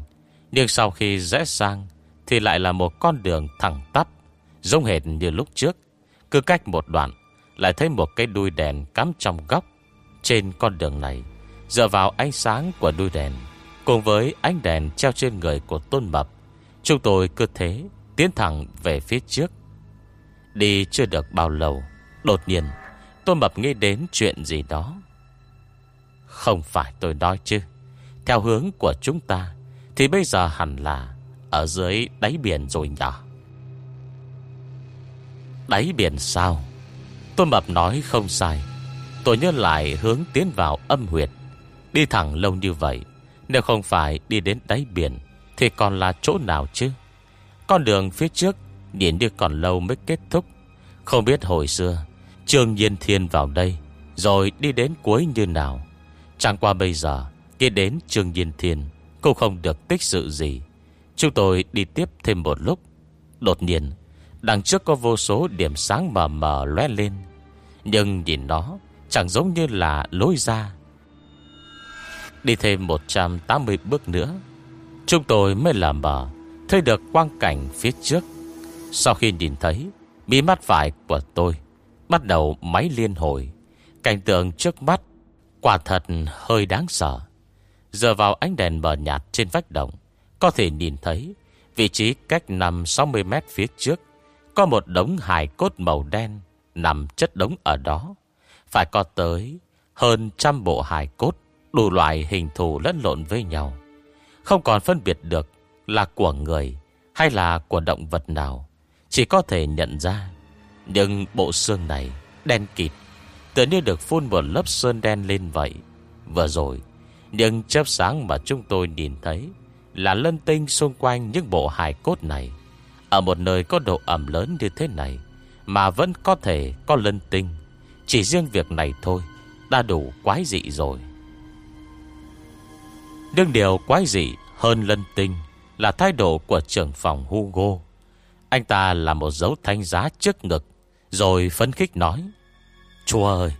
Nhưng sau khi rẽ sang Thì lại là một con đường thẳng tắp, Giống hệt như lúc trước. Cứ cách một đoạn, Lại thấy một cái đuôi đèn cắm trong góc. Trên con đường này, Dựa vào ánh sáng của đuôi đèn, Cùng với ánh đèn treo trên người của Tôn Mập, Chúng tôi cứ thế Tiến thẳng về phía trước. Đi chưa được bao lâu, Đột nhiên, Tôn Mập nghĩ đến chuyện gì đó không phải tôi nói chứ. Theo hướng của chúng ta, Thì bây giờ hẳn là Ở dưới đáy biển rồi nhỉ Đáy biển sao? Tôi Mập nói không sai. Tôi nhớ lại hướng tiến vào âm huyệt. Đi thẳng lâu như vậy, Nếu không phải đi đến đáy biển, Thì còn là chỗ nào chứ? Con đường phía trước Nhìn như còn lâu mới kết thúc. Không biết hồi xưa, Trương Nhiên Thiên vào đây, Rồi đi đến cuối như nào? Chẳng qua bây giờ, Khi đến Trương Nhiên Thiên Cũng không được tích sự gì. Chúng tôi đi tiếp thêm một lúc. Đột nhiên, Đằng trước có vô số điểm sáng mờ mờ lóe lên. Nhưng nhìn nó, Chẳng giống như là lối ra. Đi thêm 180 bước nữa, Chúng tôi mới làm mờ Thấy được quang cảnh phía trước. Sau khi nhìn thấy Bí mắt phải của tôi Bắt đầu máy liên hồi. Cảnh tượng trước mắt Quả thật hơi đáng sợ. Giờ vào ánh đèn mờ nhạt trên vách động, Có thể nhìn thấy Vị trí cách nằm 60 mét phía trước, Có một đống hài cốt màu đen Nằm chất đống ở đó. Phải có tới Hơn trăm bộ hài cốt, Đủ loại hình thù lẫn lộn với nhau. Không còn phân biệt được Là của người Hay là của động vật nào, Chỉ có thể nhận ra. Nhưng bộ xương này đen kịt Tựa như được phun một lớp sơn đen lên vậy. Vừa rồi, những chớp sáng mà chúng tôi nhìn thấy Là lân tinh xung quanh những bộ hài cốt này. Ở một nơi có độ ẩm lớn như thế này, Mà vẫn có thể có lân tinh. Chỉ riêng việc này thôi Đã đủ quái dị rồi. Nhưng điều quái dị hơn lân tinh Là thái độ của trưởng phòng Hugo. Anh ta là một dấu thanh giá trước ngực, Rồi phấn khích nói. Chúa ơi,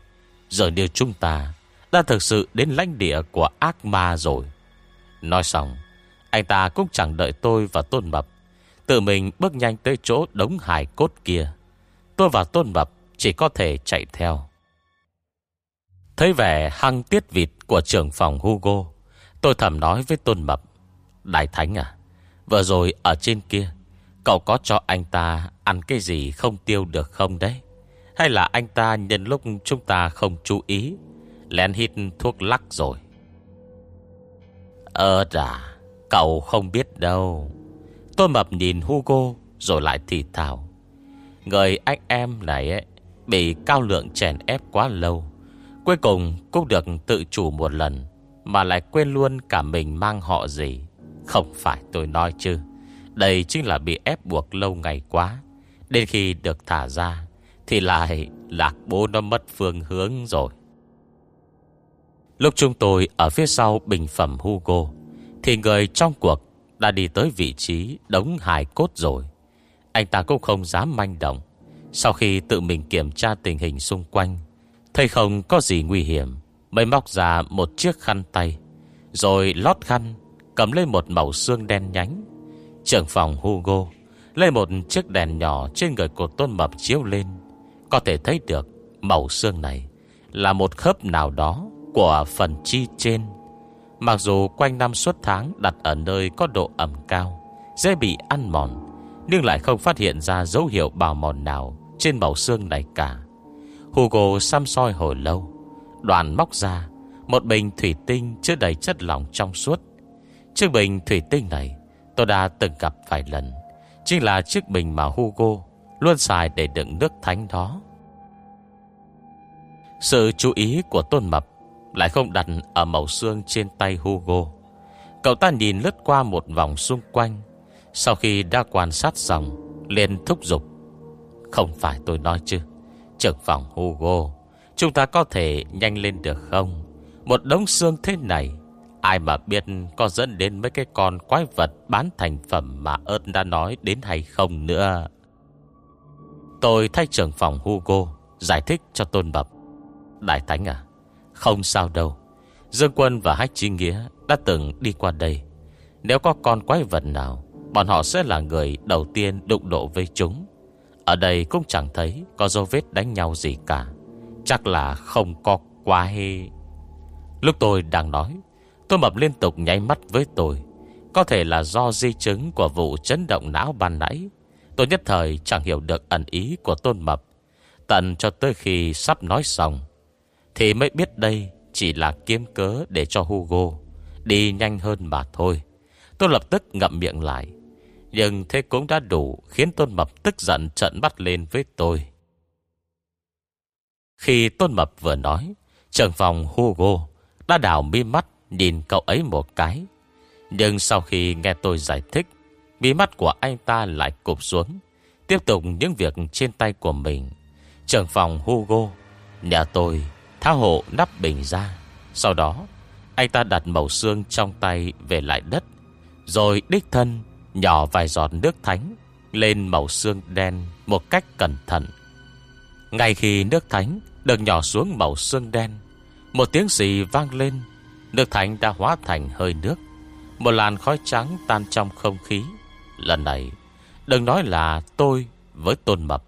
Giờ điều chúng ta Đã thực sự đến lãnh địa của ác ma rồi. Nói xong, Anh ta cũng chẳng đợi tôi và Tôn Mập. Tự mình bước nhanh tới chỗ đống hài cốt kia. Tôi và Tôn Mập Chỉ có thể chạy theo. Thấy vẻ hăng tiết vịt Của trưởng phòng Hugo, Tôi thầm nói với Tôn Mập, Đại Thánh à Vừa rồi ở trên kia, Cậu có cho anh ta ăn cái gì không tiêu được không đấy? Hay là anh ta nhân lúc chúng ta không chú ý? Lén hít thuốc lắc rồi. Ờ đã Cậu không biết đâu. Tôi mập nhìn Hugo Rồi lại thì thào. Người anh em này ấy, Bị cao lượng chèn ép quá lâu. Cuối cùng cũng được tự chủ một lần Mà lại quên luôn cả mình mang họ gì. Không phải tôi nói chứ. Đây chính là bị ép buộc lâu ngày quá Đến khi được thả ra thì lại lạc bố nó mất phương hướng rồi. Lúc chúng tôi ở phía sau bình phẩm Hugo, Thì người trong cuộc đã đi tới vị trí đống hài cốt rồi. Anh ta cũng không dám manh động. Sau khi tự mình kiểm tra tình hình xung quanh, Thấy không có gì nguy hiểm, Mới móc ra một chiếc khăn tay, Rồi lót khăn, Cầm lên một màu xương đen nhánh. Trưởng phòng Hugo Lấy một chiếc đèn nhỏ trên người của tôn mập chiếu lên có thể thấy được màu xương này Là một khớp nào đó Của phần chi trên. Mặc dù quanh năm suốt tháng Đặt ở nơi có độ ẩm cao, Dễ bị ăn mòn, Nhưng lại không phát hiện ra dấu hiệu bào mòn nào Trên màu xương này cả. Hugo xăm soi hồi lâu, Đoàn móc ra Một bình thủy tinh chứa đầy chất lỏng trong suốt. Chiếc bình thủy tinh này Tôi đã từng gặp vài lần, Chính là chiếc bình mà Hugo Luôn xài để đựng nước thánh đó. Sự chú ý của Tôn Mập Lại không đặt ở màu xương trên tay Hugo. Cậu ta nhìn lướt qua một vòng xung quanh. Sau khi đã quan sát xong, liền thúc giục. Không phải tôi nói chứ Trưởng phòng Hugo, Chúng ta có thể nhanh lên được không? Một đống xương thế này, Ai mà biết có dẫn đến mấy cái con quái vật bán thành phẩm mà ơn đã nói đến hay không nữa. Tôi thay trưởng phòng Hugo Giải thích cho Tôn Bập. Đại Thánh à Không sao đâu. Dương Quân và Hách Chi Nghĩa đã từng đi qua đây. Nếu có con quái vật nào, Bọn họ sẽ là người đầu tiên đụng độ với chúng. Ở đây cũng chẳng thấy Có dấu vết đánh nhau gì cả. Chắc là không có quá quái. Lúc tôi đang nói Tôi mập liên tục nháy mắt với tôi. Có thể là do di chứng của vụ chấn động não ban nãy. Tôi nhất thời chẳng hiểu được ẩn ý của Tôn Mập. Tận cho tới khi sắp nói xong, Thì mới biết đây chỉ là kiếm cớ để cho Hugo Đi nhanh hơn mà thôi. Tôi lập tức ngậm miệng lại. Nhưng thế cũng đã đủ Khiến Tôn Mập tức giận trận bắt lên với tôi. Khi Tôn Mập vừa nói, Trưởng phòng Hugo Đã đảo mi mắt nhìn cậu ấy một cái. Nhưng sau khi nghe tôi giải thích Bí mắt của anh ta lại cụp xuống, Tiếp tục những việc trên tay của mình. Trưởng phòng Hugo, Nhà tôi tháo hộ nắp bình ra. Sau đó, Anh ta đặt màu xương trong tay về lại đất, Rồi đích thân Nhỏ vài giọt nước thánh Lên màu xương đen Một cách cẩn thận. Ngay khi nước thánh Được nhỏ xuống màu xương đen, Một tiếng gì vang lên. Nước thánh đã hóa thành hơi nước, Một làn khói trắng tan trong không khí. Lần này, Đừng nói là tôi với Tôn Mập,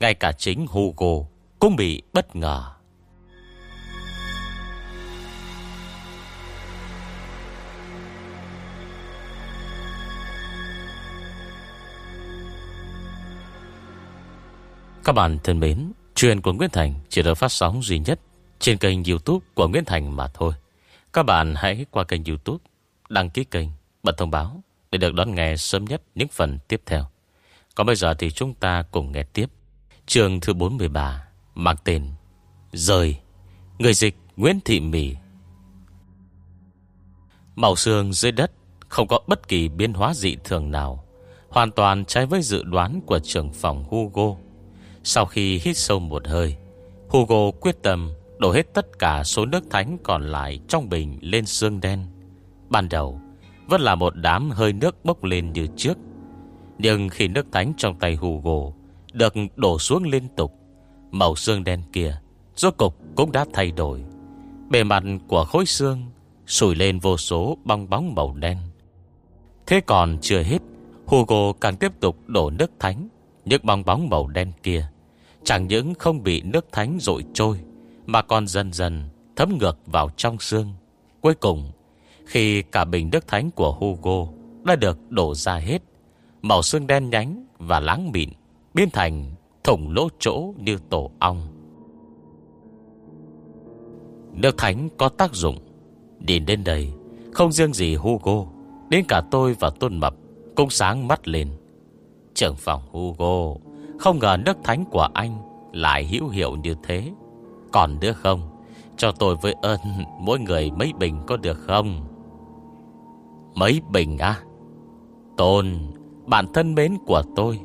Ngay cả chính Hugo Cũng bị bất ngờ. Các bạn thân mến Chuyện của Nguyễn Thành chỉ được phát sóng duy nhất Trên kênh youtube của Nguyễn Thành mà thôi. Các bạn hãy qua kênh youtube, Đăng ký kênh Bật thông báo để được đón nghe sớm nhất những phần tiếp theo. Còn bây giờ thì chúng ta cùng nghe tiếp. Trường thứ 43 Mang tên Rời, Người dịch Nguyễn Thị Mỹ Màu xương dưới đất Không có bất kỳ biến hóa dị thường nào, Hoàn toàn trái với dự đoán Của trưởng phòng Hugo. Sau khi hít sâu một hơi, Hugo quyết tâm Đổ hết tất cả số nước thánh còn lại Trong bình lên xương đen. Ban đầu vẫn là một đám hơi nước bốc lên như trước. Nhưng khi nước thánh trong tay Hugo Được đổ xuống liên tục, Màu xương đen kia Rốt cục cũng đã thay đổi. Bề mặt của khối xương Sủi lên vô số bong bóng màu đen. Thế còn chưa hết, Hugo càng tiếp tục đổ nước thánh, Những bong bóng màu đen kia. Chẳng những không bị nước thánh rội trôi, Mà còn dần dần thấm ngược vào trong xương. Cuối cùng khi cả bình nước thánh của Hugo Đã được đổ ra hết, Màu xương đen nhánh và láng mịn Biến thành thủng lỗ chỗ như tổ ong. Nước thánh có tác dụng. Nhìn đến đây, Không riêng gì Hugo, Đến cả tôi và Tôn Mập Cũng sáng mắt lên. Trưởng phòng Hugo, Không ngờ nước thánh của anh Lại hữu hiệu như thế. Còn nữa không? Cho tôi với ơn, Mỗi người mấy bình có được không? Mấy bình à? Tôn, Bạn thân mến của tôi,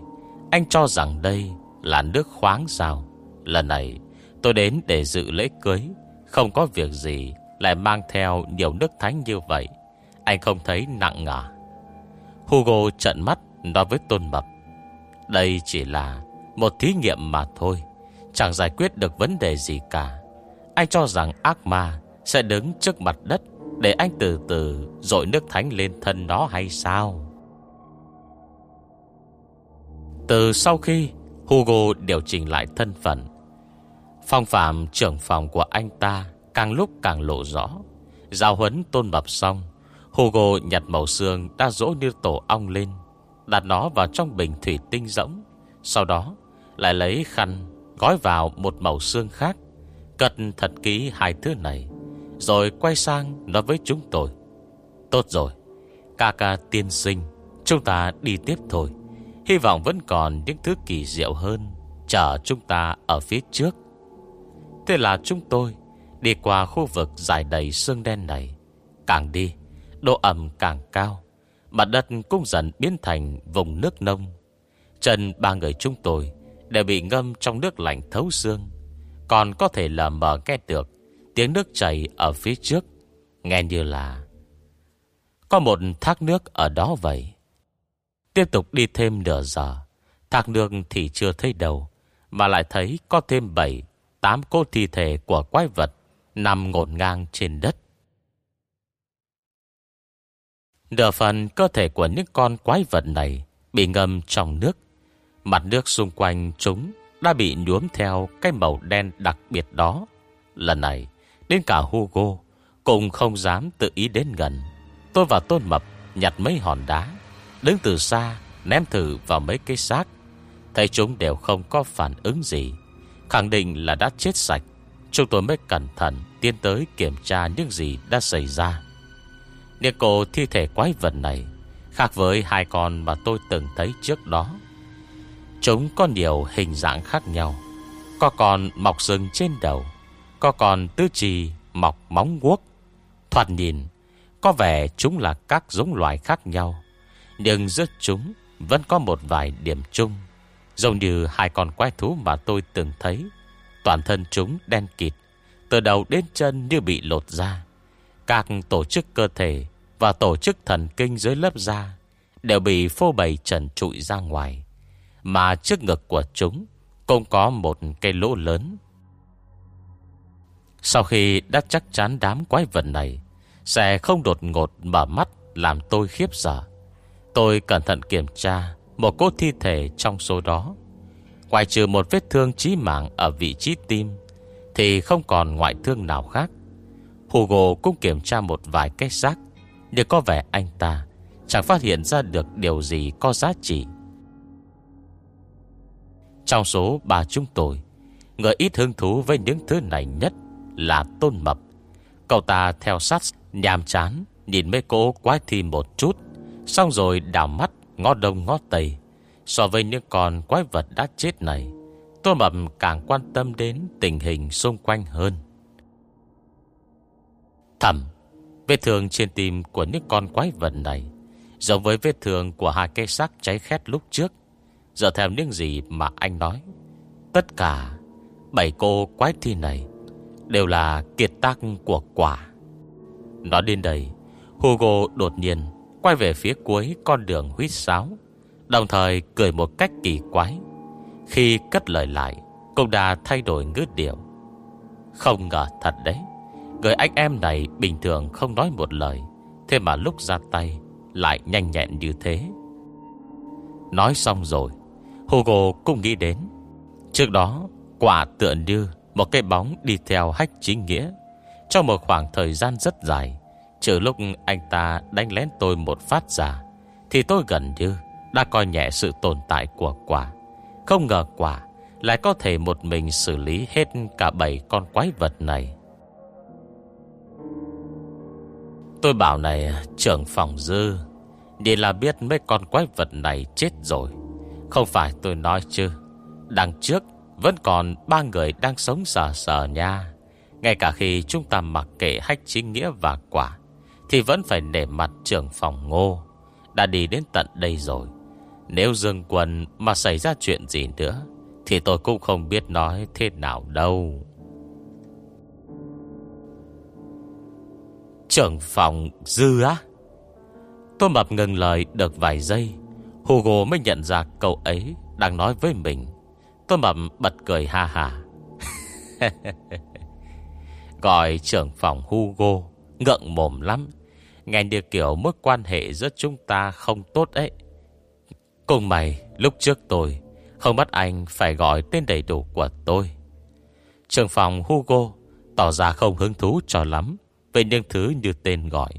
Anh cho rằng đây là nước khoáng sao Lần này, tôi đến để dự lễ cưới. Không có việc gì, Lại mang theo nhiều nước thánh như vậy. Anh không thấy nặng ngả Hugo trận mắt, Nói với Tôn Mập. Đây chỉ là một thí nghiệm mà thôi, Chẳng giải quyết được vấn đề gì cả. Anh cho rằng ác ma Sẽ đứng trước mặt đất để anh từ từ Dội nước thánh lên thân nó hay sao? Từ sau khi Hugo điều chỉnh lại thân phận, Phong phạm trưởng phòng của anh ta Càng lúc càng lộ rõ. Giao huấn tôn mập xong, Hugo nhặt màu xương đã dỗ như tổ ong lên, Đặt nó vào trong bình thủy tinh rỗng, Sau đó lại lấy khăn Gói vào một màu xương khác, Cất thật kỹ hai thứ này. Rồi quay sang nói với chúng tôi. Tốt rồi, Ca ca tiên sinh, Chúng ta đi tiếp thôi. Hy vọng vẫn còn những thứ kỳ diệu hơn. Chờ chúng ta ở phía trước. Thế là chúng tôi Đi qua khu vực dài đầy sương đen này. Càng đi, Độ ẩm càng cao. Mặt đất cũng dần biến thành vùng nước nông. Chân ba người chúng tôi Đều bị ngâm trong nước lạnh thấu xương. Còn có thể là mở nghe được Tiếng nước chảy ở phía trước. Nghe như là Có một thác nước ở đó vậy. Tiếp tục đi thêm nửa giờ, Thác nước thì chưa thấy đâu, Mà lại thấy có thêm 7 8 cô thi thể của quái vật Nằm ngổn ngang trên đất. Nửa phần cơ thể của những con quái vật này Bị ngâm trong nước. Mặt nước xung quanh chúng Đã bị nhuốm theo cái màu đen đặc biệt đó. Lần này Đến cả Hugo Cũng không dám tự ý đến gần. Tôi và Tôn Mập nhặt mấy hòn đá, Đứng từ xa, Ném thử vào mấy cái xác. Thấy chúng đều không có phản ứng gì, Khẳng định là đã chết sạch. Chúng tôi mới cẩn thận Tiến tới kiểm tra những gì đã xảy ra. Niên cổ thi thể quái vật này Khác với hai con mà tôi từng thấy trước đó. Chúng có nhiều hình dạng khác nhau, Có con mọc rừng trên đầu có con tứ trì mọc móng guốc. Thoạt nhìn, Có vẻ chúng là các giống loài khác nhau, Nhưng giữa chúng Vẫn có một vài điểm chung. Giống như hai con quái thú mà tôi từng thấy, Toàn thân chúng đen kịt, Từ đầu đến chân như bị lột ra Các tổ chức cơ thể Và tổ chức thần kinh dưới lớp da Đều bị phô bày trần trụi ra ngoài, Mà trước ngực của chúng Cũng có một cây lỗ lớn. Sau khi đã chắc chắn đám quái vật này Sẽ không đột ngột mở mắt Làm tôi khiếp sợ, Tôi cẩn thận kiểm tra Một cốt thi thể trong số đó. Ngoài trừ một vết thương chí mạng Ở vị trí tim, Thì không còn ngoại thương nào khác. Hugo cũng kiểm tra một vài cái xác Nhưng có vẻ anh ta Chẳng phát hiện ra được điều gì có giá trị. Trong số ba chúng tôi, Người ít hứng thú với những thứ này nhất là Tôn Mập. Cậu ta theo sát nhàm chán, Nhìn mấy cô quái thi một chút, Xong rồi đảo mắt ngó đông ngó tây. So với những con quái vật đã chết này, Tôn Mập càng quan tâm đến tình hình xung quanh hơn. Thầm, Vết thương trên tim của những con quái vật này Giống với vết thương của hai cây xác cháy khét lúc trước. Giờ theo những gì mà anh nói, Tất cả Bảy cô quái thi này Đều là kiệt tác của quả. Nói đến đây, Hugo đột nhiên Quay về phía cuối con đường huyết sáo, Đồng thời cười một cách kỳ quái. Khi cất lời lại Cũng đã thay đổi ngữ điệu. Không ngờ thật đấy, Người anh em này bình thường không nói một lời, Thế mà lúc ra tay lại nhanh nhẹn như thế. Nói xong rồi, Hugo cũng nghĩ đến, Trước đó quả tựa như một cái bóng đi theo hách chính nghĩa. Trong một khoảng thời gian rất dài, Trừ lúc anh ta đánh lén tôi một phát giả Thì tôi gần như Đã coi nhẹ sự tồn tại của quả. Không ngờ quả Lại có thể một mình xử lý hết Cả bảy con quái vật này. Tôi bảo này, trưởng phòng dư Nhìn là biết mấy con quái vật này chết rồi. Không phải tôi nói chứ, Đằng trước vẫn còn ba người đang sống sờ sờ nha. Ngay cả khi chúng ta mặc kệ hách chính nghĩa và quả, Thì vẫn phải nể mặt trưởng phòng ngô. Đã đi đến tận đây rồi. Nếu Dương Quân mà xảy ra chuyện gì nữa, Thì tôi cũng không biết nói thế nào đâu. Trưởng phòng dư á? Tôi mập ngừng lời được vài giây, Hugo mới nhận ra cậu ấy Đang nói với mình. Tôi mầm bật cười ha ha. Gọi trưởng phòng Hugo, Ngượng mồm lắm. Nghe như kiểu mối quan hệ giữa chúng ta không tốt ấy. Cùng mày, Lúc trước tôi, Không bắt anh phải gọi tên đầy đủ của tôi. Trưởng phòng Hugo Tỏ ra không hứng thú cho lắm Về những thứ như tên gọi.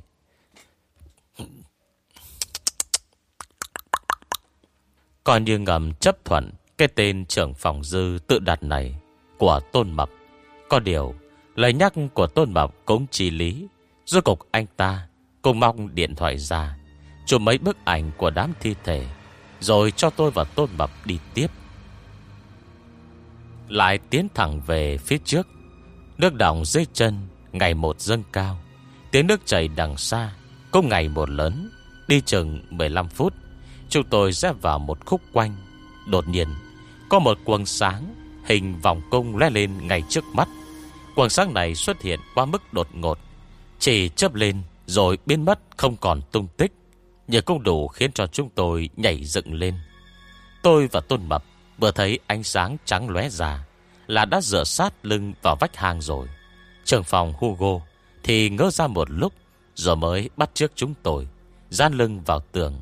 Còn như ngầm chấp thuận cái tên trưởng phòng dư tự đặt này Của Tôn Mập. Có điều, Lời nhắc của Tôn Mập cũng chi lý. Rốt cục anh ta Cùng mong điện thoại ra, Chụp mấy bức ảnh của đám thi thể, Rồi cho tôi và Tôn Mập đi tiếp. Lại tiến thẳng về phía trước. Nước đọng dưới chân, Ngày một dâng cao. Tiếng nước chảy đằng xa, Cũng ngày một lớn. Đi chừng 15 phút, Chúng tôi sẽ vào một khúc quanh. Đột nhiên có một quần sáng Hình vòng cung lé lên ngay trước mắt. Quần sáng này xuất hiện quá mức đột ngột, Chỉ chớp lên Rồi biến mất không còn tung tích Nhờ cũng đủ khiến cho chúng tôi nhảy dựng lên. Tôi và Tôn Mập Vừa thấy ánh sáng trắng lóe ra Là đã dựa sát lưng vào vách hang rồi. Trường phòng Hugo Thì ngỡ ra một lúc Rồi mới bắt trước chúng tôi Gian lưng vào tường.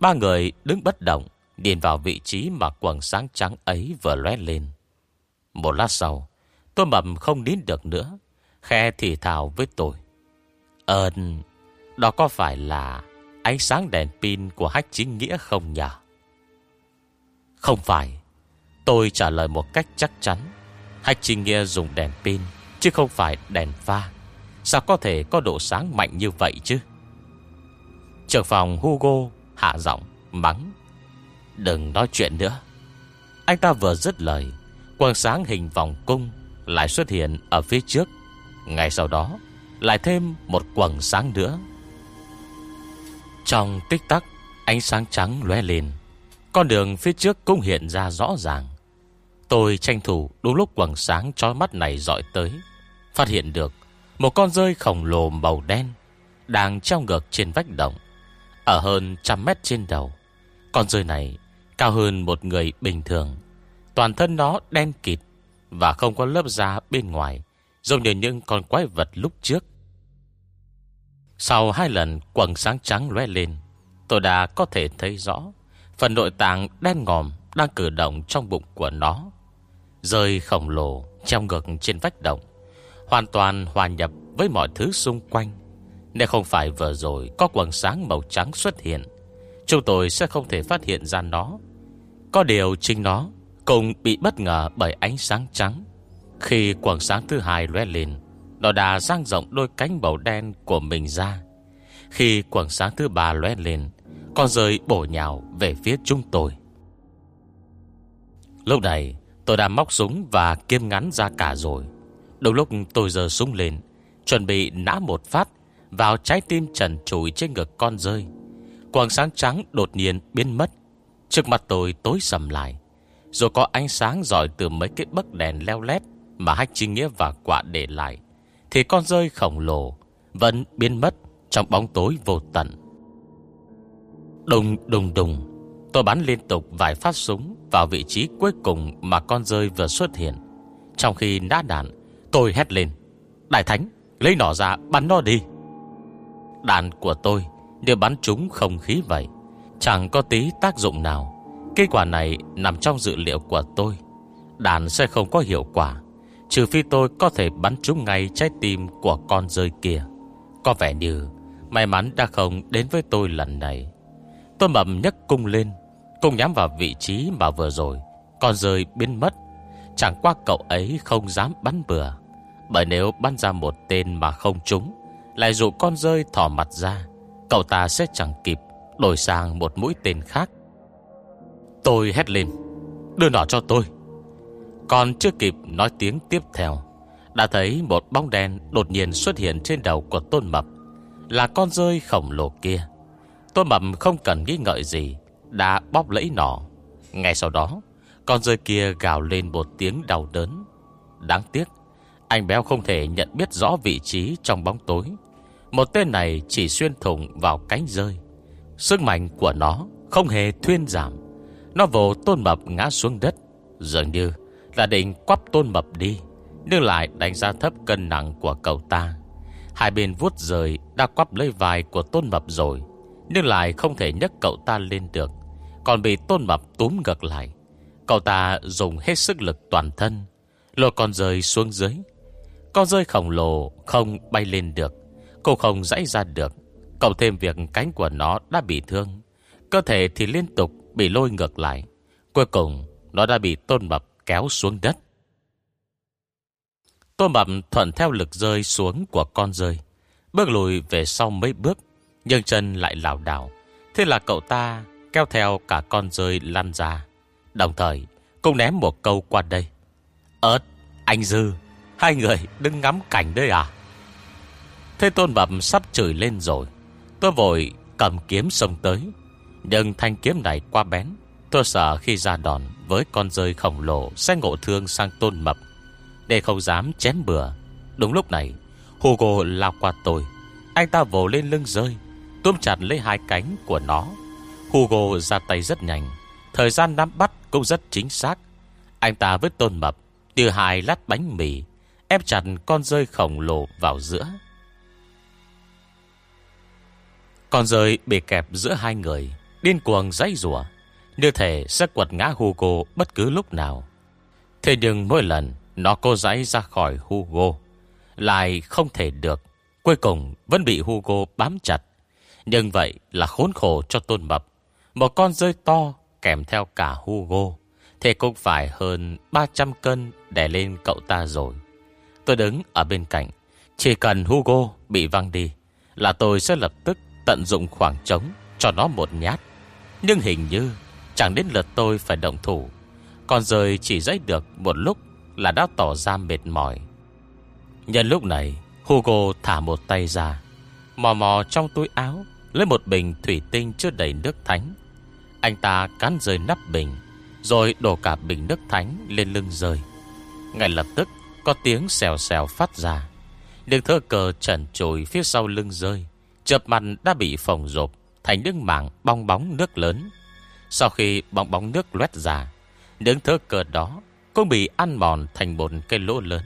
Ba người đứng bất động điền vào vị trí mà quần sáng trắng ấy vừa lóe lên. Một lát sau, Tôi mầm không nín được nữa, Khe thì thào với tôi. Ơn, Đó có phải là Ánh sáng đèn pin của hách chính nghĩa không nhỉ? Không phải. Tôi trả lời một cách chắc chắn. Hách chính nghĩa dùng đèn pin, Chứ không phải đèn pha. Sao có thể có độ sáng mạnh như vậy chứ? Trưởng phòng Hugo hạ giọng mắng. Đừng nói chuyện nữa. Anh ta vừa dứt lời Quang sáng hình vòng cung Lại xuất hiện ở phía trước. Ngay sau đó, Lại thêm một quầng sáng nữa. Trong tích tắc, Ánh sáng trắng lóe lên. Con đường phía trước cũng hiện ra rõ ràng. Tôi tranh thủ đúng lúc quầng sáng trói mắt này dọi tới, Phát hiện được Một con rơi khổng lồ màu đen Đang treo ngược trên vách động, Ở hơn trăm mét trên đầu. Con rơi này cao hơn một người bình thường. Toàn thân nó đen kịt Và không có lớp da bên ngoài, Giống như những con quái vật lúc trước. Sau hai lần quầng sáng trắng lóe lên, Tôi đã có thể thấy rõ Phần nội tạng đen ngòm Đang cử động trong bụng của nó, Rơi khổng lồ Treo ngược trên vách động, Hoàn toàn hòa nhập với mọi thứ xung quanh. Nếu không phải vừa rồi Có quần sáng màu trắng xuất hiện, Chúng tôi sẽ không thể phát hiện ra nó. Có điều chính nó Cũng bị bất ngờ bởi ánh sáng trắng. Khi quầng sáng thứ hai lóe lên, Nó đã giang rộng đôi cánh màu đen của mình ra. Khi quầng sáng thứ ba lóe lên, Con rơi bổ nhào về phía chúng tôi. Lúc này, tôi đã móc súng và kiếm ngắn ra cả rồi. Đầu lúc tôi giờ súng lên, Chuẩn bị nã một phát Vào trái tim trần trụi trên ngực con rơi. Quang sáng trắng đột nhiên biến mất. Trước mặt tôi tối sầm lại. Rồi có ánh sáng dọi từ mấy cái bấc đèn leo lét Mà Hách Chi Nghĩa và quả để lại, Thì con rơi khổng lồ, Vẫn biến mất Trong bóng tối vô tận. Đùng đùng đùng, Tôi bắn liên tục vài phát súng Vào vị trí cuối cùng mà con rơi vừa xuất hiện. Trong khi nã đạn, Tôi hét lên, Đại Thánh, lấy nỏ ra, bắn nó đi. Đạn của tôi đều bắn trúng không khí vậy Chẳng có tí tác dụng nào. Kết quả này nằm trong dự liệu của tôi. Đạn sẽ không có hiệu quả, Trừ phi tôi có thể bắn trúng ngay trái tim của con rơi kia. Có vẻ như May mắn đã không đến với tôi lần này. Tôi mầm nhấc cung lên, Cung nhắm vào vị trí mà vừa rồi. Con rơi biến mất. Chẳng qua cậu ấy không dám bắn bừa. Bởi nếu bắn ra một tên mà không trúng, Lại dụ con rơi thỏ mặt ra, Cậu ta sẽ chẳng kịp Đổi sang một mũi tên khác. Tôi hét lên, Đưa nỏ cho tôi. Còn chưa kịp nói tiếng tiếp theo, Đã thấy một bóng đen đột nhiên xuất hiện trên đầu của Tôn Mập, Là con rơi khổng lồ kia. Tôn Mập không cần nghĩ ngợi gì, Đã bóp lẫy nỏ. Ngay sau đó, con rơi kia gào lên một tiếng đau đớn. Đáng tiếc, Anh béo không thể nhận biết rõ vị trí trong bóng tối. Một tên này chỉ xuyên thủng vào cánh rơi. Sức mạnh của nó không hề thuyên giảm. Nó vồ tôn mập ngã xuống đất. Dường như là định quắp tôn mập đi, Nhưng lại đánh giá thấp cân nặng của cậu ta. Hai bên vuốt rời đã quắp lấy vai của tôn mập rồi, Nhưng lại không thể nhấc cậu ta lên được. Còn bị tôn mập túm ngược lại. Cậu ta dùng hết sức lực toàn thân, Lôi con rơi xuống dưới. Con rơi khổng lồ không bay lên được, Cô không dãy ra được. Cộng thêm việc cánh của nó đã bị thương Cơ thể thì liên tục bị lôi ngược lại. Cuối cùng Nó đã bị tôn mập kéo xuống đất. Tôn mập thuận theo lực rơi xuống của con rơi. Bước lùi về sau mấy bước Nhưng chân lại lảo đảo. Thế là cậu ta kéo theo cả con rơi lăn ra. Đồng thời cũng ném một câu qua đây. Ơt, anh Dư Hai người đứng ngắm cảnh đây à? Thế tôn bập sắp chửi lên rồi. Tôi vội cầm kiếm xông tới. Nhưng thanh kiếm này qua bén. Tôi sợ khi ra đòn Với con rơi khổng lồ Sẽ ngộ thương sang tôn mập, Để không dám chém bừa. Đúng lúc này, Hugo lao qua tôi. Anh ta vồ lên lưng rơi, Túm chặt lấy hai cánh của nó. Hugo ra tay rất nhanh. Thời gian nắm bắt cũng rất chính xác. Anh ta với tôn mập từ hai lát bánh mì, Ép chặt con rơi khổng lồ vào giữa. Con rơi bị kẹp giữa hai người, Điên cuồng dãy rủa. Như thể sẽ quật ngã Hugo bất cứ lúc nào. Thế nhưng mỗi lần, Nó cố dãy ra khỏi Hugo. Lại không thể được. Cuối cùng vẫn bị Hugo bám chặt. Nhưng vậy là khốn khổ cho tôn mập. Một con rơi to kèm theo cả Hugo. Thế cũng phải hơn 300 cân đè lên cậu ta rồi. Tôi đứng ở bên cạnh. Chỉ cần Hugo bị văng đi, Là tôi sẽ lập tức tận dụng khoảng trống Cho nó một nhát. Nhưng hình như chẳng đến lượt tôi phải động thủ. Còn rời chỉ dãy được một lúc Là đã tỏ ra mệt mỏi. Nhân lúc này, Hugo thả một tay ra, Mò mò trong túi áo, Lấy một bình thủy tinh chứa đầy nước thánh. Anh ta cắn rơi nắp bình, Rồi đổ cả bình nước thánh lên lưng rơi. Ngay lập tức, Có tiếng xèo xèo phát ra. Đường thơ cờ trần trồi phía sau lưng rơi. Chợp mặt đã bị phồng rộp, Thành những mảng bong bóng nước lớn. Sau khi bong bóng nước loét ra, Những thớ cờ đó Cũng bị ăn mòn thành một cây lỗ lớn.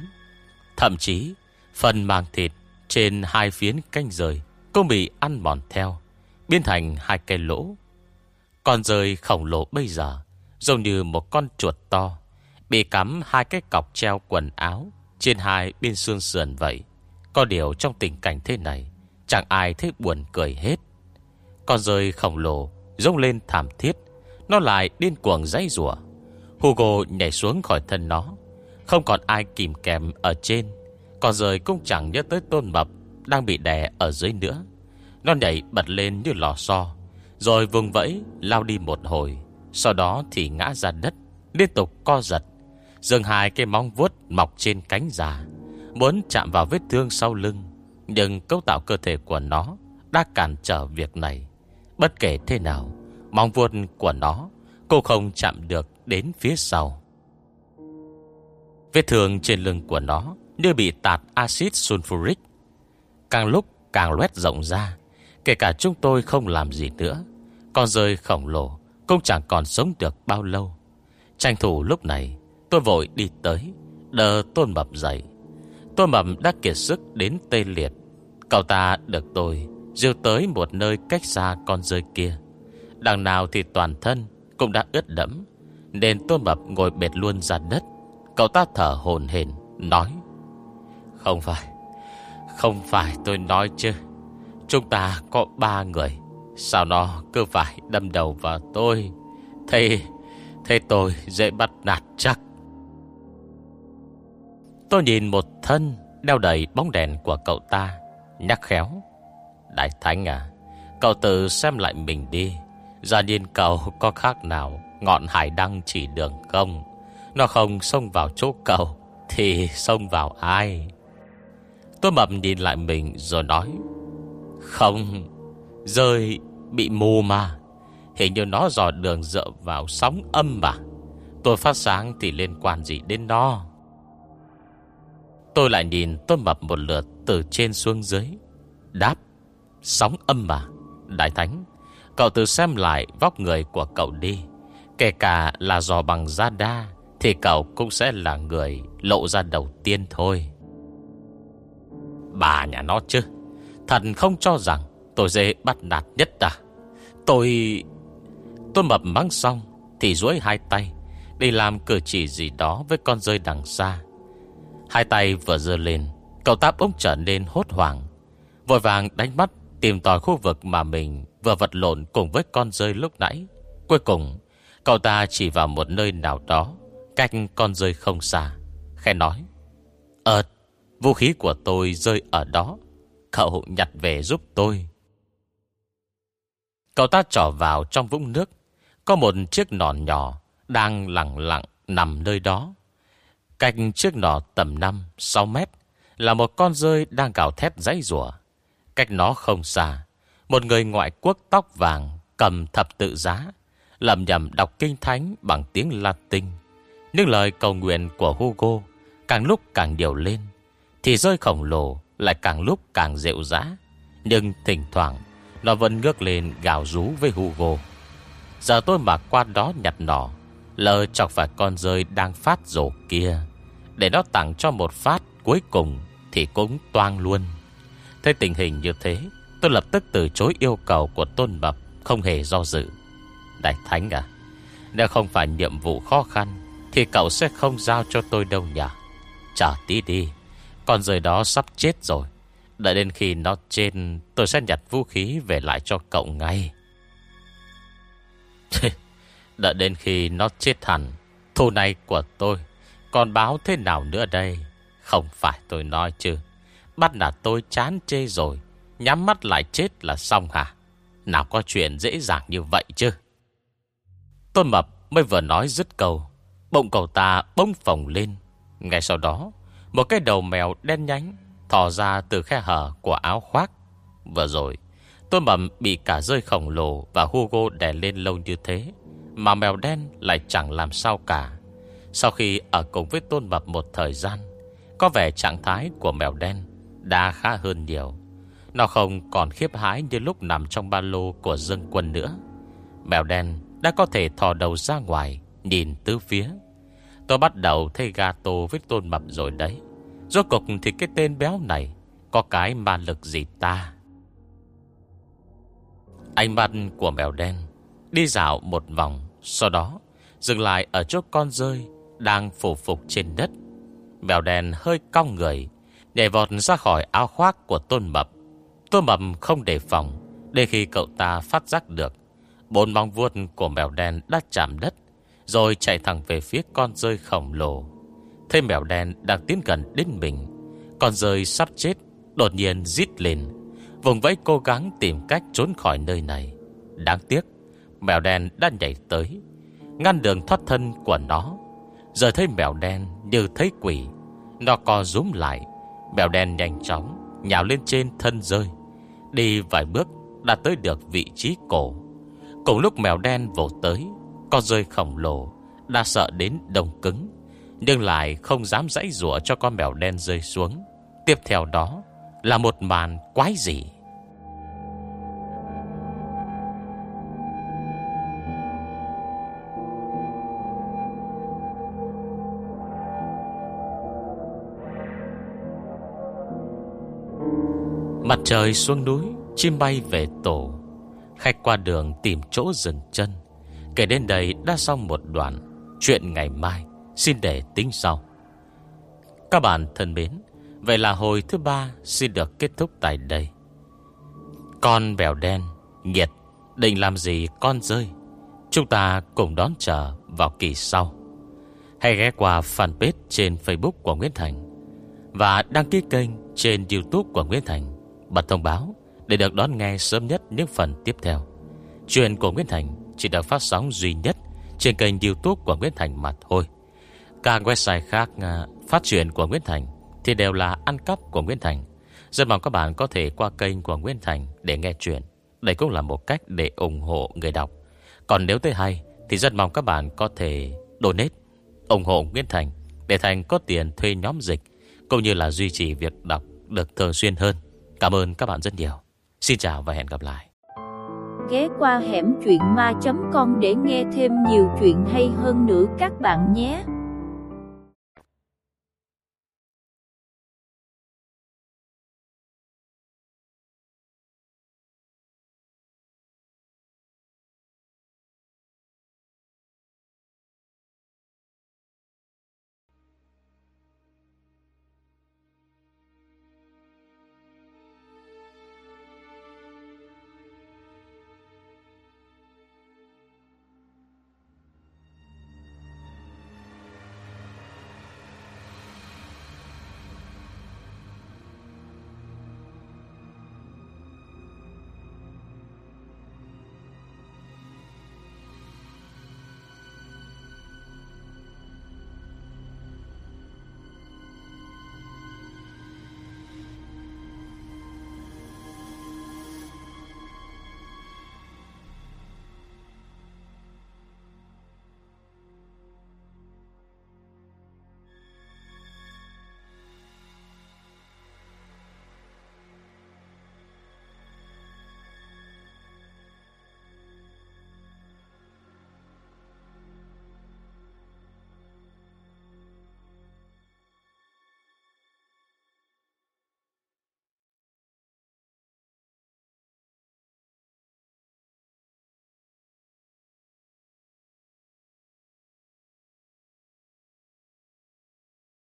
Thậm chí, Phần màng thịt trên hai phiến canh rời Cũng bị ăn mòn theo, Biến thành hai cây lỗ. Con rơi khổng lồ bây giờ Giống như một con chuột to, Bị cắm hai cái cọc treo quần áo Trên hai bên xương sườn vậy. Có điều trong tình cảnh thế này Chẳng ai thấy buồn cười hết. Con rơi khổng lồ Rông lên thảm thiết. Nó lại điên cuồng dãy rủa. Hugo nhảy xuống khỏi thân nó. Không còn ai kìm kèm ở trên. Con rơi cũng chẳng nhớ tới tôn mập Đang bị đè ở dưới nữa. Nó nhảy bật lên như lò xo, Rồi vùng vẫy, lao đi một hồi. Sau đó thì ngã ra đất, Liên tục co giật. Dường hai cái móng vuốt mọc trên cánh già, Muốn chạm vào vết thương sau lưng. Nhưng cấu tạo cơ thể của nó Đã cản trở việc này. Bất kể thế nào Móng vuốt của nó, Cô không chạm được đến phía sau. Vết thương trên lưng của nó Như bị tạt axit sulfuric. Càng lúc càng loét rộng ra, Kể cả chúng tôi không làm gì nữa, Con rơi khổng lồ Cũng chẳng còn sống được bao lâu. Tranh thủ lúc này, Tôi vội đi tới Đờ tôn mập dậy. Tôn mập đã kiệt sức đến tê liệt. Cậu ta được tôi Diêu tới một nơi cách xa con rơi kia. Đằng nào thì toàn thân Cũng đã ướt đẫm, Nên tôn mập ngồi bệt luôn ra đất. Cậu ta thở hồn hển, Nói, Không phải Không phải tôi nói chứ. Chúng ta có ba người Sao nó cứ phải đâm đầu vào tôi. Thế Thế tôi dễ bắt nạt chắc. Tôi nhìn một thân Đeo đầy bóng đèn của cậu ta. Nhắc khéo. Đại Thánh à Cậu tự xem lại mình đi. Gia điên cậu có khác nào Ngọn hải đăng chỉ đường không? Nó không xông vào chỗ cậu Thì xông vào ai? Tôi mập nhìn lại mình rồi nói, Không, Rơi bị mù mà. Hình như nó dò đường dựa vào sóng âm mà. Tôi phát sáng thì liên quan gì đến nó? Tôi lại nhìn, tôi mập một lượt Từ trên xuống dưới. Đáp, Sóng âm mà, Đại Thánh. Cậu tự xem lại vóc người của cậu đi. Kể cả là dò bằng da đa Thì cậu cũng sẽ là người Lộ ra đầu tiên thôi. Bà nhà nó chứ Thần không cho rằng Tôi dễ bắt nạt nhất à? Tôi Tôi mập mắng xong Thì duỗi hai tay Để làm cử chỉ gì đó với con rơi đằng xa. Hai tay vừa dơ lên, Cậu táp ống trở nên hốt hoảng. Vội vàng đánh mắt, Tìm tòi khu vực mà mình vừa vật lộn Cùng với con rơi lúc nãy. Cuối cùng, Cậu ta chỉ vào một nơi nào đó, Cách con rơi không xa, Khẽ nói Ờ Vũ khí của tôi rơi ở đó. Cậu nhặt về giúp tôi. Cậu ta trỏ vào trong vũng nước, Có một chiếc nòn nhỏ Đang lặng lặng nằm nơi đó. Cách chiếc nỏ tầm 5-6 mét, Là một con rơi đang gào thét dãy rủa. Cách nó không xa, Một người ngoại quốc tóc vàng Cầm thập tự giá Lầm nhầm đọc kinh thánh bằng tiếng Latin. Những lời cầu nguyện của Hugo Càng lúc càng điều lên, Thì rơi khổng lồ Lại càng lúc càng dịu dã Nhưng thỉnh thoảng, Nó vẫn ngước lên gào rú với Hugo. Giờ tôi mà qua đó nhặt nỏ Lờ chọc phải con rơi đang phát rổ kia để nó tặng cho một phát cuối cùng Thì cũng toang luôn. Thấy tình hình như thế, Tôi lập tức từ chối yêu cầu của Tôn Mập Không hề do dự. Đại Thánh à Nếu không phải nhiệm vụ khó khăn Thì cậu sẽ không giao cho tôi đâu nhỉ? Trả tí đi, Con rời đó sắp chết rồi. Đợi đến khi nó trên Tôi sẽ nhặt vũ khí về lại cho cậu ngay. Đợi đến khi nó chết hẳn Thu này của tôi còn báo thế nào nữa đây? Không phải tôi nói chứ. Bắt là tôi chán chê rồi. Nhắm mắt lại chết là xong hả? Nào có chuyện dễ dàng như vậy chứ? Tôn Mập mới vừa nói dứt câu, Bụng cậu ta bông phồng lên. Ngay sau đó, Một cái đầu mèo đen nhánh Thò ra từ khe hở của áo khoác. Vừa rồi, Tôn Mập bị cả rơi khổng lồ Và Hugo đè lên lâu như thế, Mà mèo đen lại chẳng làm sao cả. Sau khi ở cùng với Tôn Mập một thời gian, Có vẻ trạng thái của mèo đen Đã khá hơn nhiều. Nó không còn khiếp hái như lúc nằm trong ba lô của dân quân nữa. Mèo đen đã có thể thò đầu ra ngoài, Nhìn tứ phía. Tôi bắt đầu thấy gato với tôn mập rồi đấy. Rốt cục thì cái tên béo này Có cái ma lực gì ta? Ánh mắt của mèo đen Đi dạo một vòng, Sau đó dừng lại ở chỗ con rơi đang phủ phục trên đất. Mèo đen hơi cong người, Nhảy vọt ra khỏi áo khoác của tôn mập. Tôn mập không đề phòng, Để khi cậu ta phát giác được, Bốn móng vuốt của mèo đen đã chạm đất, Rồi chạy thẳng về phía con rơi khổng lồ. Thấy mèo đen đang tiến gần đến mình, Con rơi sắp chết, Đột nhiên rít lên, Vùng vẫy cố gắng tìm cách trốn khỏi nơi này. Đáng tiếc Mèo đen đã nhảy tới, Ngăn đường thoát thân của nó. Giờ thấy mèo đen như thấy quỷ. Nó co rúm lại. Mèo đen nhanh chóng Nhào lên trên thân rơi. Đi vài bước đã tới được vị trí cổ. Cùng lúc mèo đen vỗ tới Con rơi khổng lồ, Đã sợ đến đông cứng, Nhưng lại không dám dãy rủa cho con mèo đen rơi xuống. Tiếp theo đó Là một màn quái dị. Mặt trời xuống núi, Chim bay về tổ. Khách qua đường tìm chỗ dừng chân. Kể đến đây đã xong một đoạn Chuyện ngày mai. Xin để tính sau. Các bạn thân mến, Vậy là hồi thứ ba xin được kết thúc tại đây. Con bèo đen, Nhiệt, Định làm gì con rơi? Chúng ta cùng đón chờ vào kỳ sau. Hãy ghé qua fanpage trên Facebook của Nguyễn Thành Và đăng ký kênh trên Youtube của Nguyễn Thành. Bật thông báo để được đón nghe sớm nhất những phần tiếp theo. Chuyện của Nguyễn Thành Chỉ được phát sóng duy nhất Trên kênh youtube của Nguyễn Thành mà thôi. Các website khác à, phát chuyện của Nguyễn Thành Thì đều là ăn cắp của Nguyễn Thành. Rất mong các bạn có thể qua kênh của Nguyễn Thành Để nghe chuyện. Đây cũng là một cách để ủng hộ người đọc. Còn nếu thấy hay Thì rất mong các bạn có thể donate, ủng hộ Nguyễn Thành Để Thành có tiền thuê nhóm dịch Cũng như là duy trì việc đọc được thường xuyên hơn. Cảm ơn các bạn rất nhiều Xin chào và hẹn gặp lại. Ghé qua hẻm truyện ma.com để nghe thêm nhiều chuyện hay hơn nữa các bạn nhé.